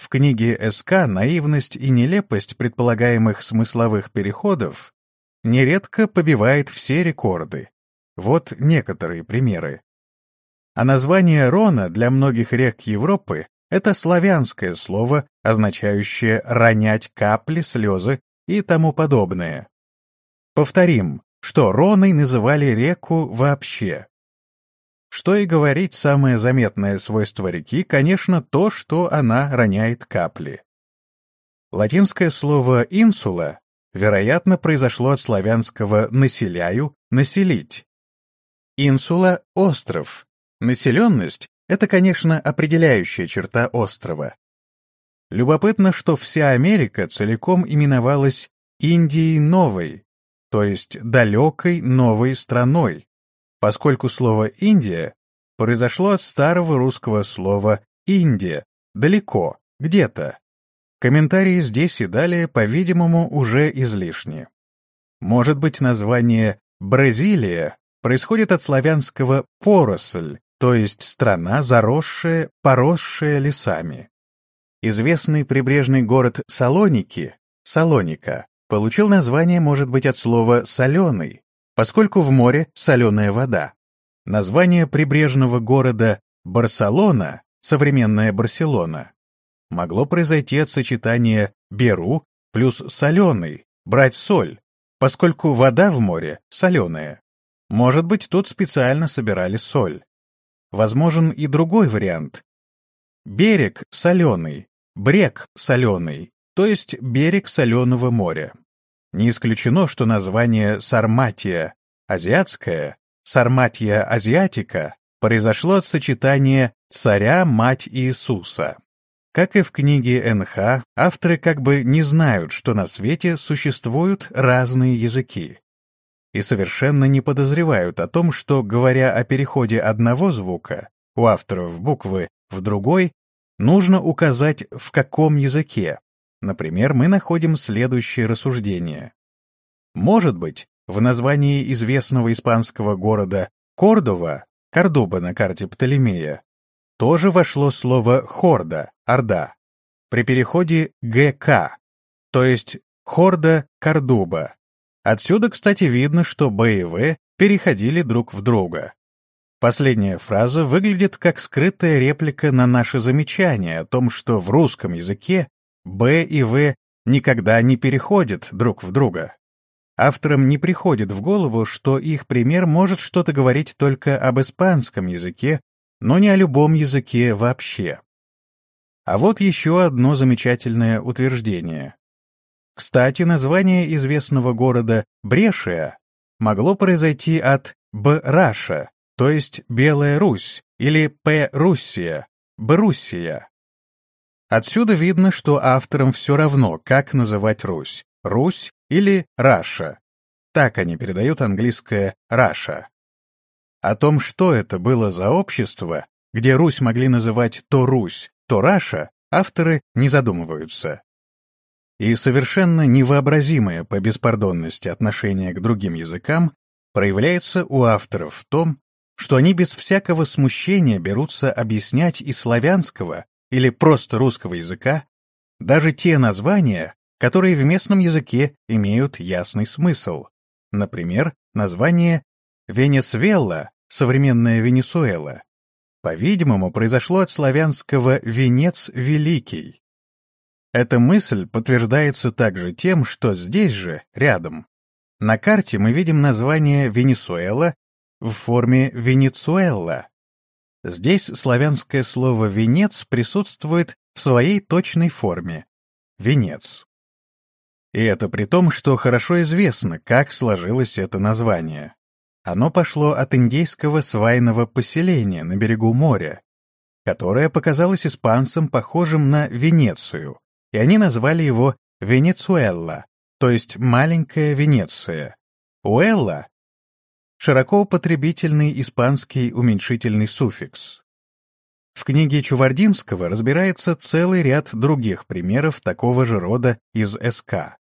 В книге СК наивность и нелепость предполагаемых смысловых переходов нередко побивает все рекорды. Вот некоторые примеры. А название Рона для многих рек Европы — это славянское слово, означающее «ронять капли, слезы» и тому подобное. Повторим, что Роной называли реку вообще. Что и говорить, самое заметное свойство реки, конечно, то, что она роняет капли. Латинское слово «инсула» вероятно произошло от славянского «населяю», «населить». Инсула — остров. Населенность — это, конечно, определяющая черта острова. Любопытно, что вся Америка целиком именовалась Индией Новой, то есть далекой новой страной, поскольку слово «Индия» произошло от старого русского слова «Индия», далеко, где-то. Комментарии здесь и далее, по-видимому, уже излишни. Может быть, название «Бразилия» происходит от славянского «поросль», то есть страна, заросшая, поросшая лесами. Известный прибрежный город Салоники, Салоника, получил название, может быть, от слова «соленый», поскольку в море соленая вода. Название прибрежного города Барселона, современная Барселона, могло произойти от сочетания «беру» плюс «соленый», брать соль, поскольку вода в море соленая. Может быть, тут специально собирали соль. Возможен и другой вариант. Берег соленый, брег соленый, то есть берег соленого моря. Не исключено, что название Сарматия азиатское Сарматия азиатика произошло от сочетания «царя-мать Иисуса». Как и в книге НХ, авторы как бы не знают, что на свете существуют разные языки. И совершенно не подозревают о том, что, говоря о переходе одного звука у авторов буквы в другой, нужно указать, в каком языке. Например, мы находим следующее рассуждение. Может быть, в названии известного испанского города Кордова, Кордоба на карте Птолемея, тоже вошло слово «хорда», «орда», при переходе «ГК», то есть «хорда Кордоба». Отсюда, кстати, видно, что Б и В переходили друг в друга. Последняя фраза выглядит как скрытая реплика на наше замечание о том, что в русском языке Б и В никогда не переходят друг в друга. Авторам не приходит в голову, что их пример может что-то говорить только об испанском языке, но не о любом языке вообще. А вот еще одно замечательное утверждение. Кстати, название известного города Брешия могло произойти от Б-Раша, то есть Белая Русь, или П-Руссия, Бруссия. Отсюда видно, что авторам все равно, как называть Русь, Русь или Раша. Так они передают английское «Russia». О том, что это было за общество, где Русь могли называть то Русь, то Раша, авторы не задумываются. И совершенно невообразимое по беспардонности отношение к другим языкам проявляется у авторов в том, что они без всякого смущения берутся объяснять из славянского или просто русского языка даже те названия, которые в местном языке имеют ясный смысл. Например, название Венесуэла, современная Венесуэла, по-видимому, произошло от славянского «венец великий». Эта мысль подтверждается также тем, что здесь же, рядом, на карте мы видим название Венесуэла в форме Венецуэла. Здесь славянское слово «венец» присутствует в своей точной форме — «венец». И это при том, что хорошо известно, как сложилось это название. Оно пошло от индейского свайного поселения на берегу моря, которое показалось испанцам похожим на Венецию, и они назвали его Венецуэлла, то есть «маленькая Венеция». Уэлла — широко употребительный испанский уменьшительный суффикс. В книге Чувардинского разбирается целый ряд других примеров такого же рода из СК.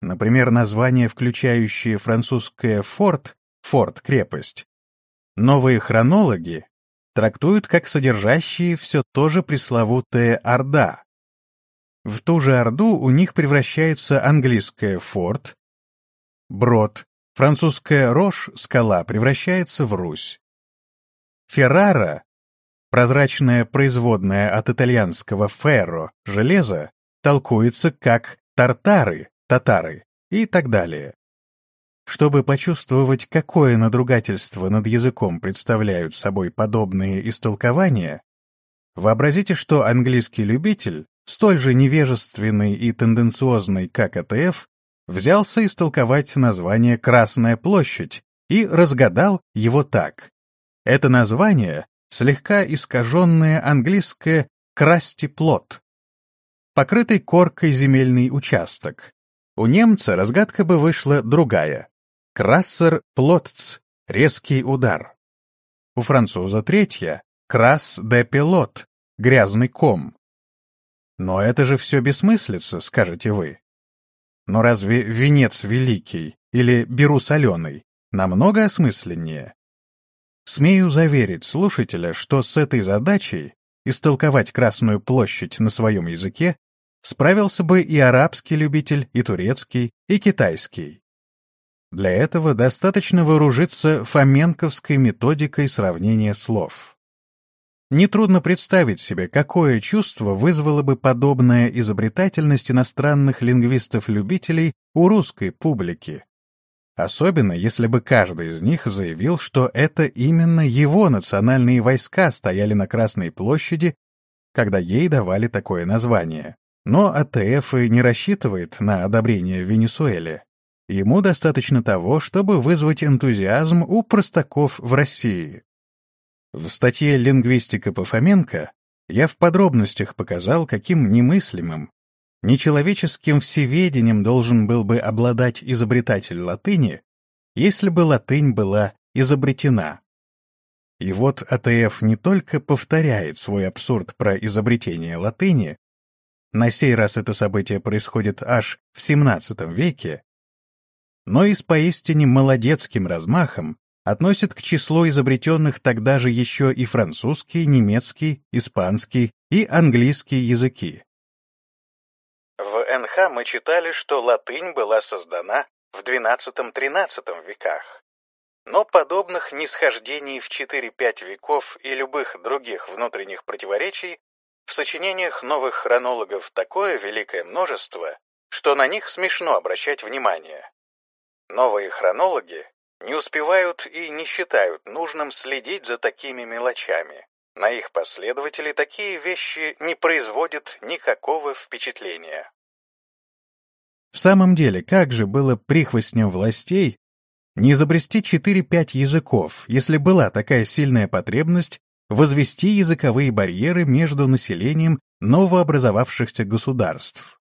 Например, название, включающее французское «форт», «форт-крепость». Новые хронологи трактуют как содержащие все то же пресловутое «орда». В ту же Орду у них превращается английское «форт», «брод», французское «рош», «скала» превращается в «Русь». Феррара, прозрачная производная от итальянского «ферро» — железо, толкуется как «тартары», татары и так далее. Чтобы почувствовать, какое надругательство над языком представляют собой подобные истолкования, вообразите, что английский любитель столь же невежественный и тенденциозный, как АТФ, взялся истолковать название «Красная площадь» и разгадал его так. Это название — слегка искаженное английское «красти плот», покрытый коркой земельный участок. У немца разгадка бы вышла другая. Крассер плотц, резкий удар. У француза третья — крас де пилот, грязный ком. Но это же все бессмыслица, скажете вы. Но разве венец великий или беру соленый намного осмысленнее? Смею заверить слушателя, что с этой задачей истолковать Красную площадь на своем языке справился бы и арабский любитель, и турецкий, и китайский. Для этого достаточно вооружиться фоменковской методикой сравнения слов. Нетрудно представить себе, какое чувство вызвало бы подобная изобретательность иностранных лингвистов-любителей у русской публики. Особенно, если бы каждый из них заявил, что это именно его национальные войска стояли на Красной площади, когда ей давали такое название. Но АТФ и не рассчитывает на одобрение в Венесуэле. Ему достаточно того, чтобы вызвать энтузиазм у простаков в России. В статье «Лингвистика по Фоменко» я в подробностях показал, каким немыслимым, нечеловеческим всеведением должен был бы обладать изобретатель латыни, если бы латынь была изобретена. И вот АТФ не только повторяет свой абсурд про изобретение латыни, на сей раз это событие происходит аж в XVII веке, но и с поистине молодецким размахом относит к числу изобретенных тогда же еще и французский, немецкий, испанский и английский языки. В НХ мы читали, что латынь была создана в XII-XIII веках. Но подобных нисхождений в 4-5 веков и любых других внутренних противоречий в сочинениях новых хронологов такое великое множество, что на них смешно обращать внимание. Новые хронологи не успевают и не считают нужным следить за такими мелочами. На их последователей такие вещи не производят никакого впечатления. В самом деле, как же было прихвостнем властей не изобрести 4-5 языков, если была такая сильная потребность возвести языковые барьеры между населением новообразовавшихся государств?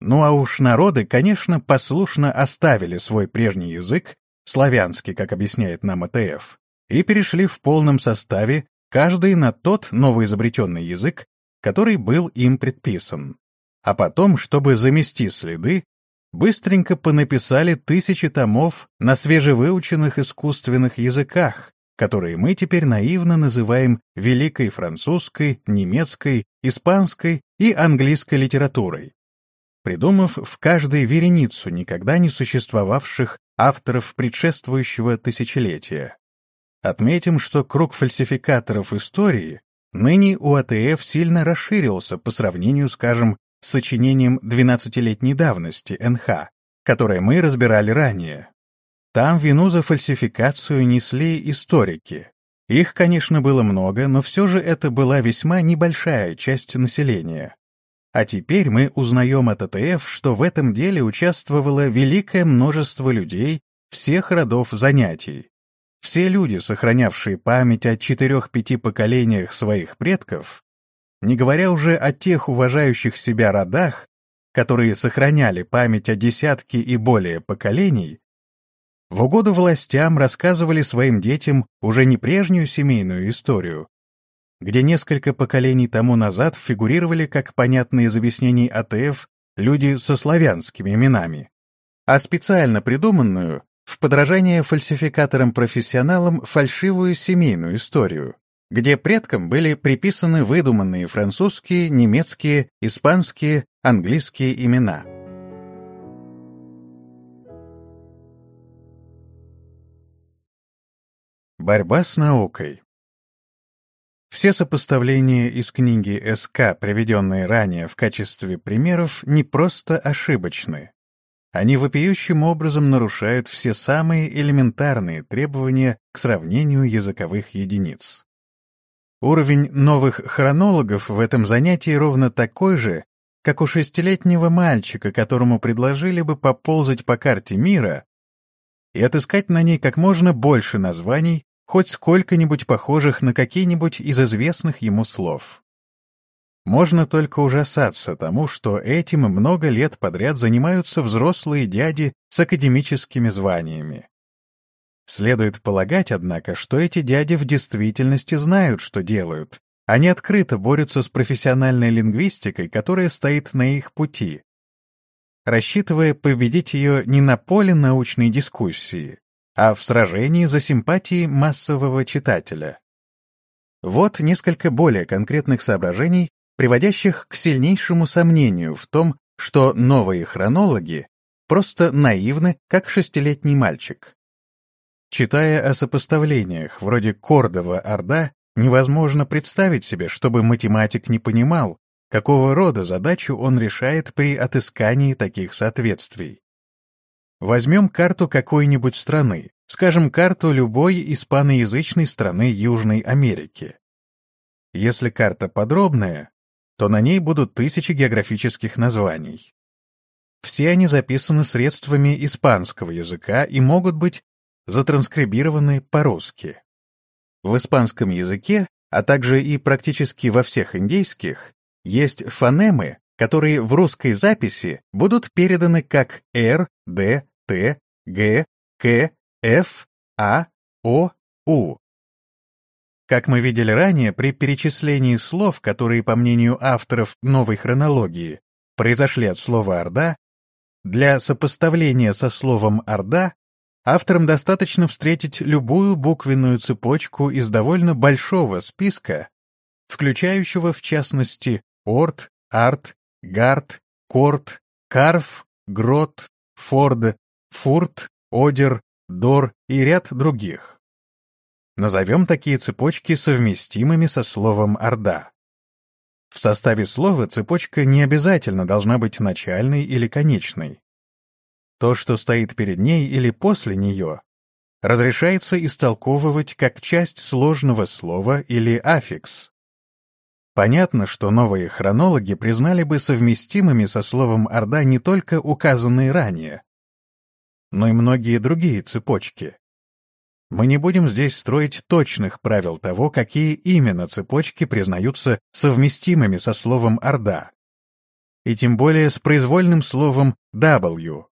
Ну а уж народы, конечно, послушно оставили свой прежний язык славянский, как объясняет нам АТФ, и перешли в полном составе, каждый на тот новоизобретенный язык, который был им предписан. А потом, чтобы замести следы, быстренько понаписали тысячи томов на свежевыученных искусственных языках, которые мы теперь наивно называем великой французской, немецкой, испанской и английской литературой, придумав в каждой вереницу никогда не существовавших авторов предшествующего тысячелетия. Отметим, что круг фальсификаторов истории ныне у АТФ сильно расширился по сравнению, скажем, с сочинением 12-летней давности НХ, которое мы разбирали ранее. Там вину за фальсификацию несли историки. Их, конечно, было много, но все же это была весьма небольшая часть населения. А теперь мы узнаем от АТФ, что в этом деле участвовало великое множество людей всех родов занятий. Все люди, сохранявшие память о четырех-пяти поколениях своих предков, не говоря уже о тех уважающих себя родах, которые сохраняли память о десятке и более поколений, в угоду властям рассказывали своим детям уже не прежнюю семейную историю, где несколько поколений тому назад фигурировали, как понятно из объяснений АТФ, люди со славянскими именами, а специально придуманную, в подражание фальсификаторам-профессионалам, фальшивую семейную историю, где предкам были приписаны выдуманные французские, немецкие, испанские, английские имена. Борьба с наукой все сопоставления из книги СК, приведенные ранее в качестве примеров, не просто ошибочны. Они вопиющим образом нарушают все самые элементарные требования к сравнению языковых единиц. Уровень новых хронологов в этом занятии ровно такой же, как у шестилетнего мальчика, которому предложили бы поползать по карте мира и отыскать на ней как можно больше названий, хоть сколько-нибудь похожих на какие-нибудь из известных ему слов. Можно только ужасаться тому, что этим много лет подряд занимаются взрослые дяди с академическими званиями. Следует полагать, однако, что эти дяди в действительности знают, что делают. Они открыто борются с профессиональной лингвистикой, которая стоит на их пути, рассчитывая победить ее не на поле научной дискуссии, а в сражении за симпатии массового читателя. Вот несколько более конкретных соображений, приводящих к сильнейшему сомнению в том, что новые хронологи просто наивны, как шестилетний мальчик. Читая о сопоставлениях вроде Кордова-Орда, невозможно представить себе, чтобы математик не понимал, какого рода задачу он решает при отыскании таких соответствий. Возьмем карту какой-нибудь страны, скажем, карту любой испаноязычной страны Южной Америки. Если карта подробная, то на ней будут тысячи географических названий. Все они записаны средствами испанского языка и могут быть затранскрибированы по-русски. В испанском языке, а также и практически во всех индейских, есть фонемы, которые в русской записи будут переданы как R, D, T, G, K, F, A, O, U. Как мы видели ранее, при перечислении слов, которые, по мнению авторов новой хронологии, произошли от слова «орда», для сопоставления со словом «орда» авторам достаточно встретить любую буквенную цепочку из довольно большого списка, включающего, в частности, Орт, Арт, Гард, Корт, Карф, Грот, Форд, Фурт, Одер, Дор и ряд других. Назовем такие цепочки совместимыми со словом «орда». В составе слова цепочка не обязательно должна быть начальной или конечной. То, что стоит перед ней или после нее, разрешается истолковывать как часть сложного слова или аффикс. Понятно, что новые хронологи признали бы совместимыми со словом «орда» не только указанные ранее, но и многие другие цепочки. Мы не будем здесь строить точных правил того, какие именно цепочки признаются совместимыми со словом «орда», и тем более с произвольным словом «w».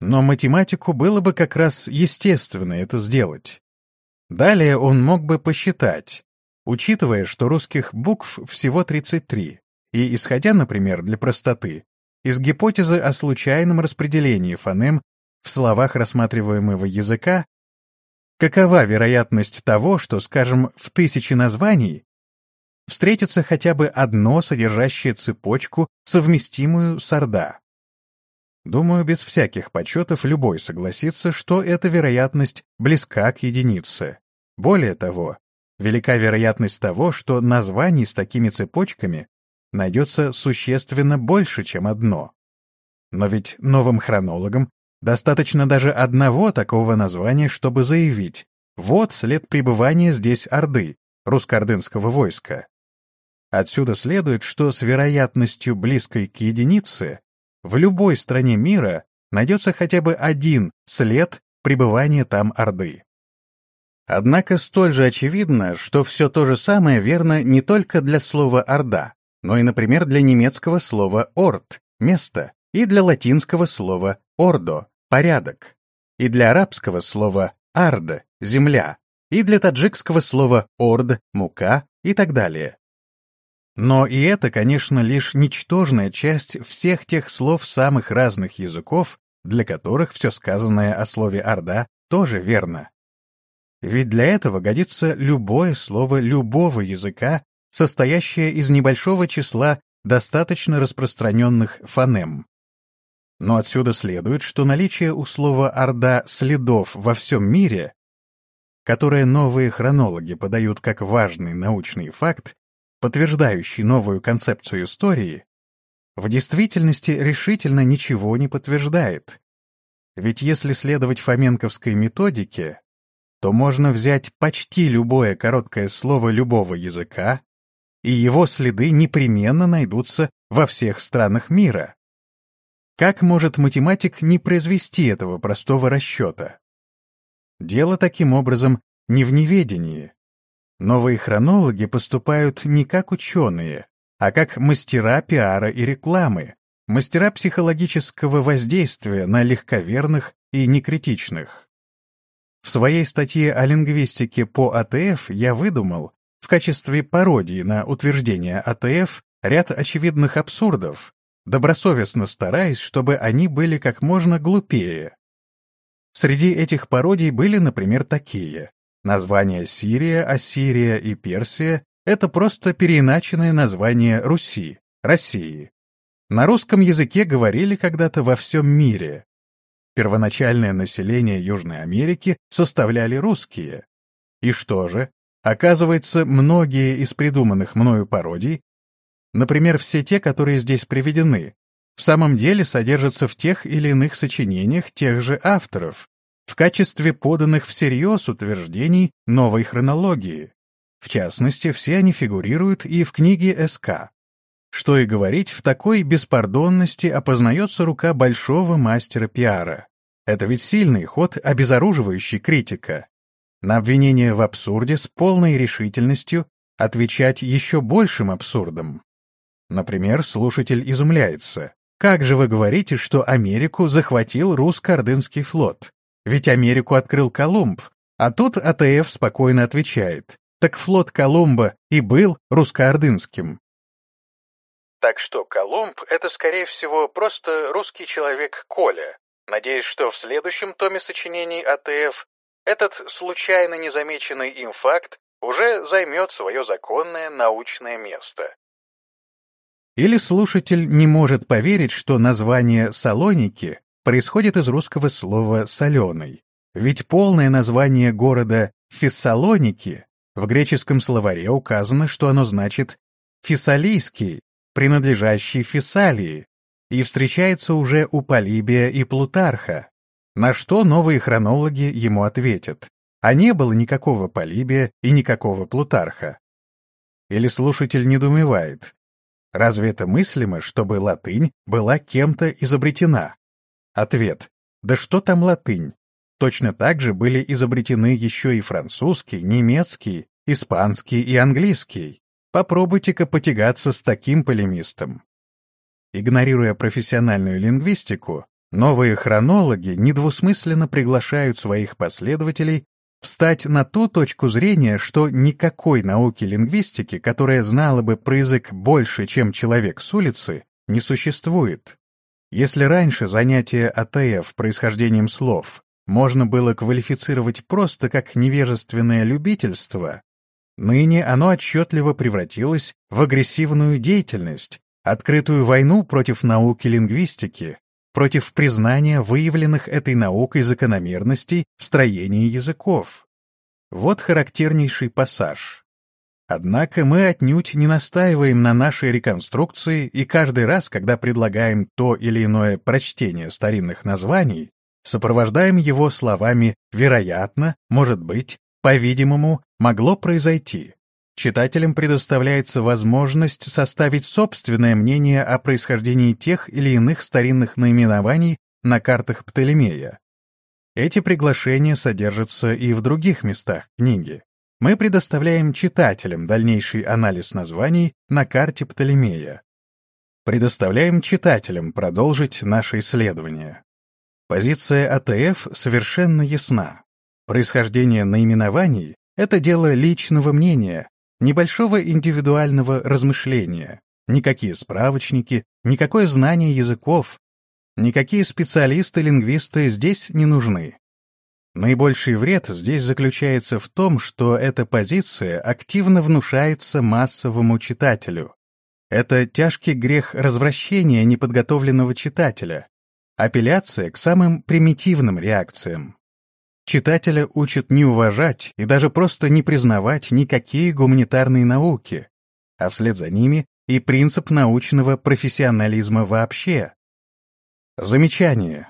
Но математику было бы как раз естественно это сделать. Далее он мог бы посчитать, учитывая, что русских букв всего 33, и исходя, например, для простоты, из гипотезы о случайном распределении фонем в словах рассматриваемого языка Какова вероятность того, что, скажем, в тысячи названий встретится хотя бы одно, содержащее цепочку, совместимую с Орда? Думаю, без всяких подсчетов любой согласится, что эта вероятность близка к единице. Более того, велика вероятность того, что названий с такими цепочками найдется существенно больше, чем одно. Но ведь новым хронологам Достаточно даже одного такого названия, чтобы заявить «вот след пребывания здесь Орды, русско-ордынского войска». Отсюда следует, что с вероятностью близкой к единице в любой стране мира найдется хотя бы один след пребывания там Орды. Однако столь же очевидно, что все то же самое верно не только для слова «орда», но и, например, для немецкого слова «орд» — «место» и для латинского слова «ордо» порядок, и для арабского слова «ард» — земля, и для таджикского слова «орд» — мука и так далее. Но и это, конечно, лишь ничтожная часть всех тех слов самых разных языков, для которых все сказанное о слове «орда» тоже верно. Ведь для этого годится любое слово любого языка, состоящее из небольшого числа достаточно распространенных фонем. Но отсюда следует, что наличие у слова «орда» следов во всем мире, которое новые хронологи подают как важный научный факт, подтверждающий новую концепцию истории, в действительности решительно ничего не подтверждает. Ведь если следовать фоменковской методике, то можно взять почти любое короткое слово любого языка, и его следы непременно найдутся во всех странах мира. Как может математик не произвести этого простого расчета? Дело таким образом не в неведении. Новые хронологи поступают не как ученые, а как мастера пиара и рекламы, мастера психологического воздействия на легковерных и некритичных. В своей статье о лингвистике по АТФ я выдумал, в качестве пародии на утверждение АТФ, ряд очевидных абсурдов, добросовестно стараясь, чтобы они были как можно глупее. Среди этих пародий были, например, такие. Названия Сирия, Ассирия и Персия — это просто переиначенное название Руси, России. На русском языке говорили когда-то во всем мире. Первоначальное население Южной Америки составляли русские. И что же? Оказывается, многие из придуманных мною пародий, например, все те, которые здесь приведены, в самом деле содержатся в тех или иных сочинениях тех же авторов, в качестве поданных всерьез утверждений новой хронологии. В частности, все они фигурируют и в книге СК. Что и говорить, в такой беспардонности опознается рука большого мастера пиара. Это ведь сильный ход, обезоруживающий критика. На обвинение в абсурде с полной решительностью отвечать еще большим абсурдом. Например, слушатель изумляется. Как же вы говорите, что Америку захватил русско-ордынский флот? Ведь Америку открыл Колумб. А тут АТФ спокойно отвечает. Так флот Колумба и был русско-ордынским. Так что Колумб — это, скорее всего, просто русский человек Коля. Надеюсь, что в следующем томе сочинений АТФ этот случайно незамеченный им факт уже займет свое законное научное место. Или слушатель не может поверить, что название «Салоники» происходит из русского слова «соленый». Ведь полное название города Фессалоники в греческом словаре указано, что оно значит «фессалийский», принадлежащий Фессалии, и встречается уже у Полибия и Плутарха, на что новые хронологи ему ответят, а не было никакого Полибия и никакого Плутарха. Или слушатель недоумевает, разве это мыслимо, чтобы латынь была кем-то изобретена? Ответ, да что там латынь? Точно так же были изобретены еще и французский, немецкий, испанский и английский. Попробуйте-ка потягаться с таким полемистом. Игнорируя профессиональную лингвистику, новые хронологи недвусмысленно приглашают своих последователей встать на ту точку зрения, что никакой науки лингвистики, которая знала бы про язык больше, чем человек с улицы, не существует. Если раньше занятие АТФ происхождением слов можно было квалифицировать просто как невежественное любительство, Ныне оно отчетливо превратилось в агрессивную деятельность, открытую войну против науки лингвистики, против признания выявленных этой наукой закономерностей в строении языков. Вот характернейший пассаж. Однако мы отнюдь не настаиваем на нашей реконструкции и каждый раз, когда предлагаем то или иное прочтение старинных названий, сопровождаем его словами «вероятно», «может быть», по-видимому, могло произойти. Читателям предоставляется возможность составить собственное мнение о происхождении тех или иных старинных наименований на картах Птолемея. Эти приглашения содержатся и в других местах книги. Мы предоставляем читателям дальнейший анализ названий на карте Птолемея. Предоставляем читателям продолжить наше исследование. Позиция АТФ совершенно ясна. Происхождение наименований — это дело личного мнения, небольшого индивидуального размышления. Никакие справочники, никакое знание языков, никакие специалисты-лингвисты здесь не нужны. Наибольший вред здесь заключается в том, что эта позиция активно внушается массовому читателю. Это тяжкий грех развращения неподготовленного читателя, апелляция к самым примитивным реакциям. Читателя учат не уважать и даже просто не признавать никакие гуманитарные науки, а вслед за ними и принцип научного профессионализма вообще. Замечание.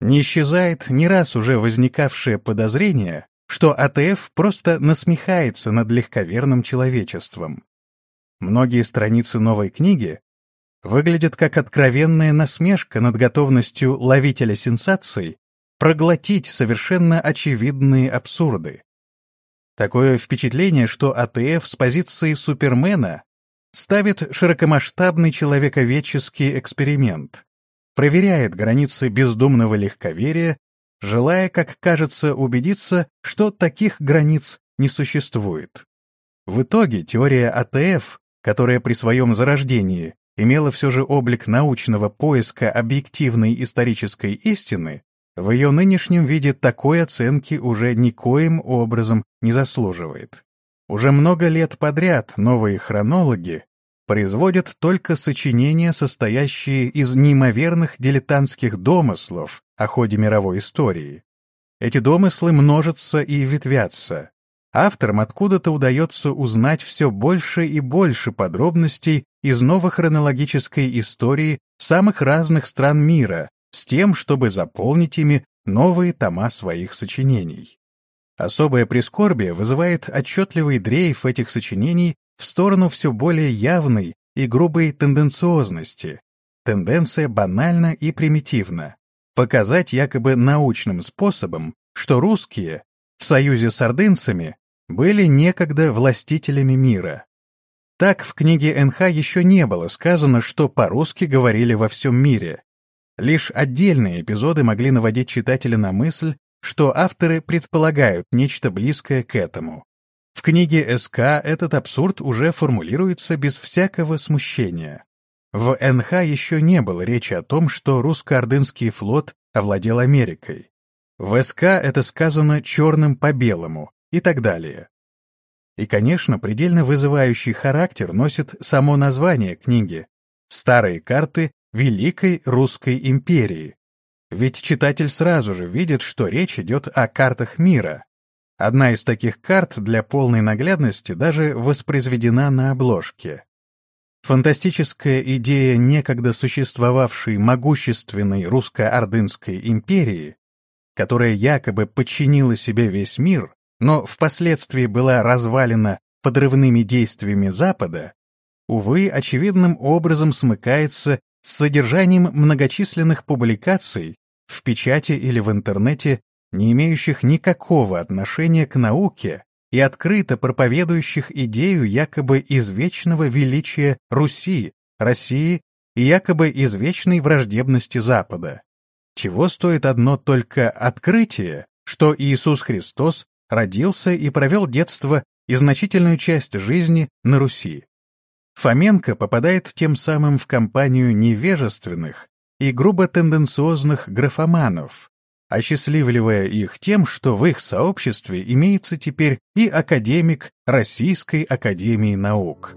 Не исчезает не раз уже возникавшее подозрение, что АТФ просто насмехается над легковерным человечеством. Многие страницы новой книги выглядят как откровенная насмешка над готовностью ловителя сенсаций проглотить совершенно очевидные абсурды. Такое впечатление, что АТФ с позиции Супермена ставит широкомасштабный человековедческий эксперимент, проверяет границы бездумного легковерия, желая, как кажется, убедиться, что таких границ не существует. В итоге теория АТФ, которая при своем зарождении имела все же облик научного поиска объективной исторической истины, в ее нынешнем виде такой оценки уже никоим образом не заслуживает. Уже много лет подряд новые хронологи производят только сочинения, состоящие из неимоверных дилетантских домыслов о ходе мировой истории. Эти домыслы множатся и ветвятся. Авторам откуда-то удается узнать все больше и больше подробностей из новохронологической истории самых разных стран мира, с тем, чтобы заполнить ими новые тома своих сочинений. Особое прискорбие вызывает отчетливый дрейф этих сочинений в сторону все более явной и грубой тенденциозности. Тенденция банальна и примитивна. Показать якобы научным способом, что русские в союзе с ордынцами были некогда властителями мира. Так в книге НХ еще не было сказано, что по-русски говорили во всем мире. Лишь отдельные эпизоды могли наводить читателя на мысль, что авторы предполагают нечто близкое к этому. В книге СК этот абсурд уже формулируется без всякого смущения. В НХ еще не было речи о том, что русско-ордынский флот овладел Америкой. В СК это сказано черным по белому и так далее. И, конечно, предельно вызывающий характер носит само название книги «Старые карты Великой Русской империи. Ведь читатель сразу же видит, что речь идет о картах мира. Одна из таких карт для полной наглядности даже воспроизведена на обложке. Фантастическая идея некогда существовавшей могущественной русско-ордынской империи, которая якобы подчинила себе весь мир, но впоследствии была развалена подрывными действиями Запада, увы, очевидным образом смыкается с содержанием многочисленных публикаций в печати или в интернете, не имеющих никакого отношения к науке и открыто проповедующих идею якобы извечного величия Руси, России и якобы извечной враждебности Запада. Чего стоит одно только открытие, что Иисус Христос родился и провел детство и значительную часть жизни на Руси. Фоменко попадает тем самым в компанию невежественных и грубо тенденциозных графоманов, осчастливливая их тем, что в их сообществе имеется теперь и академик Российской Академии Наук.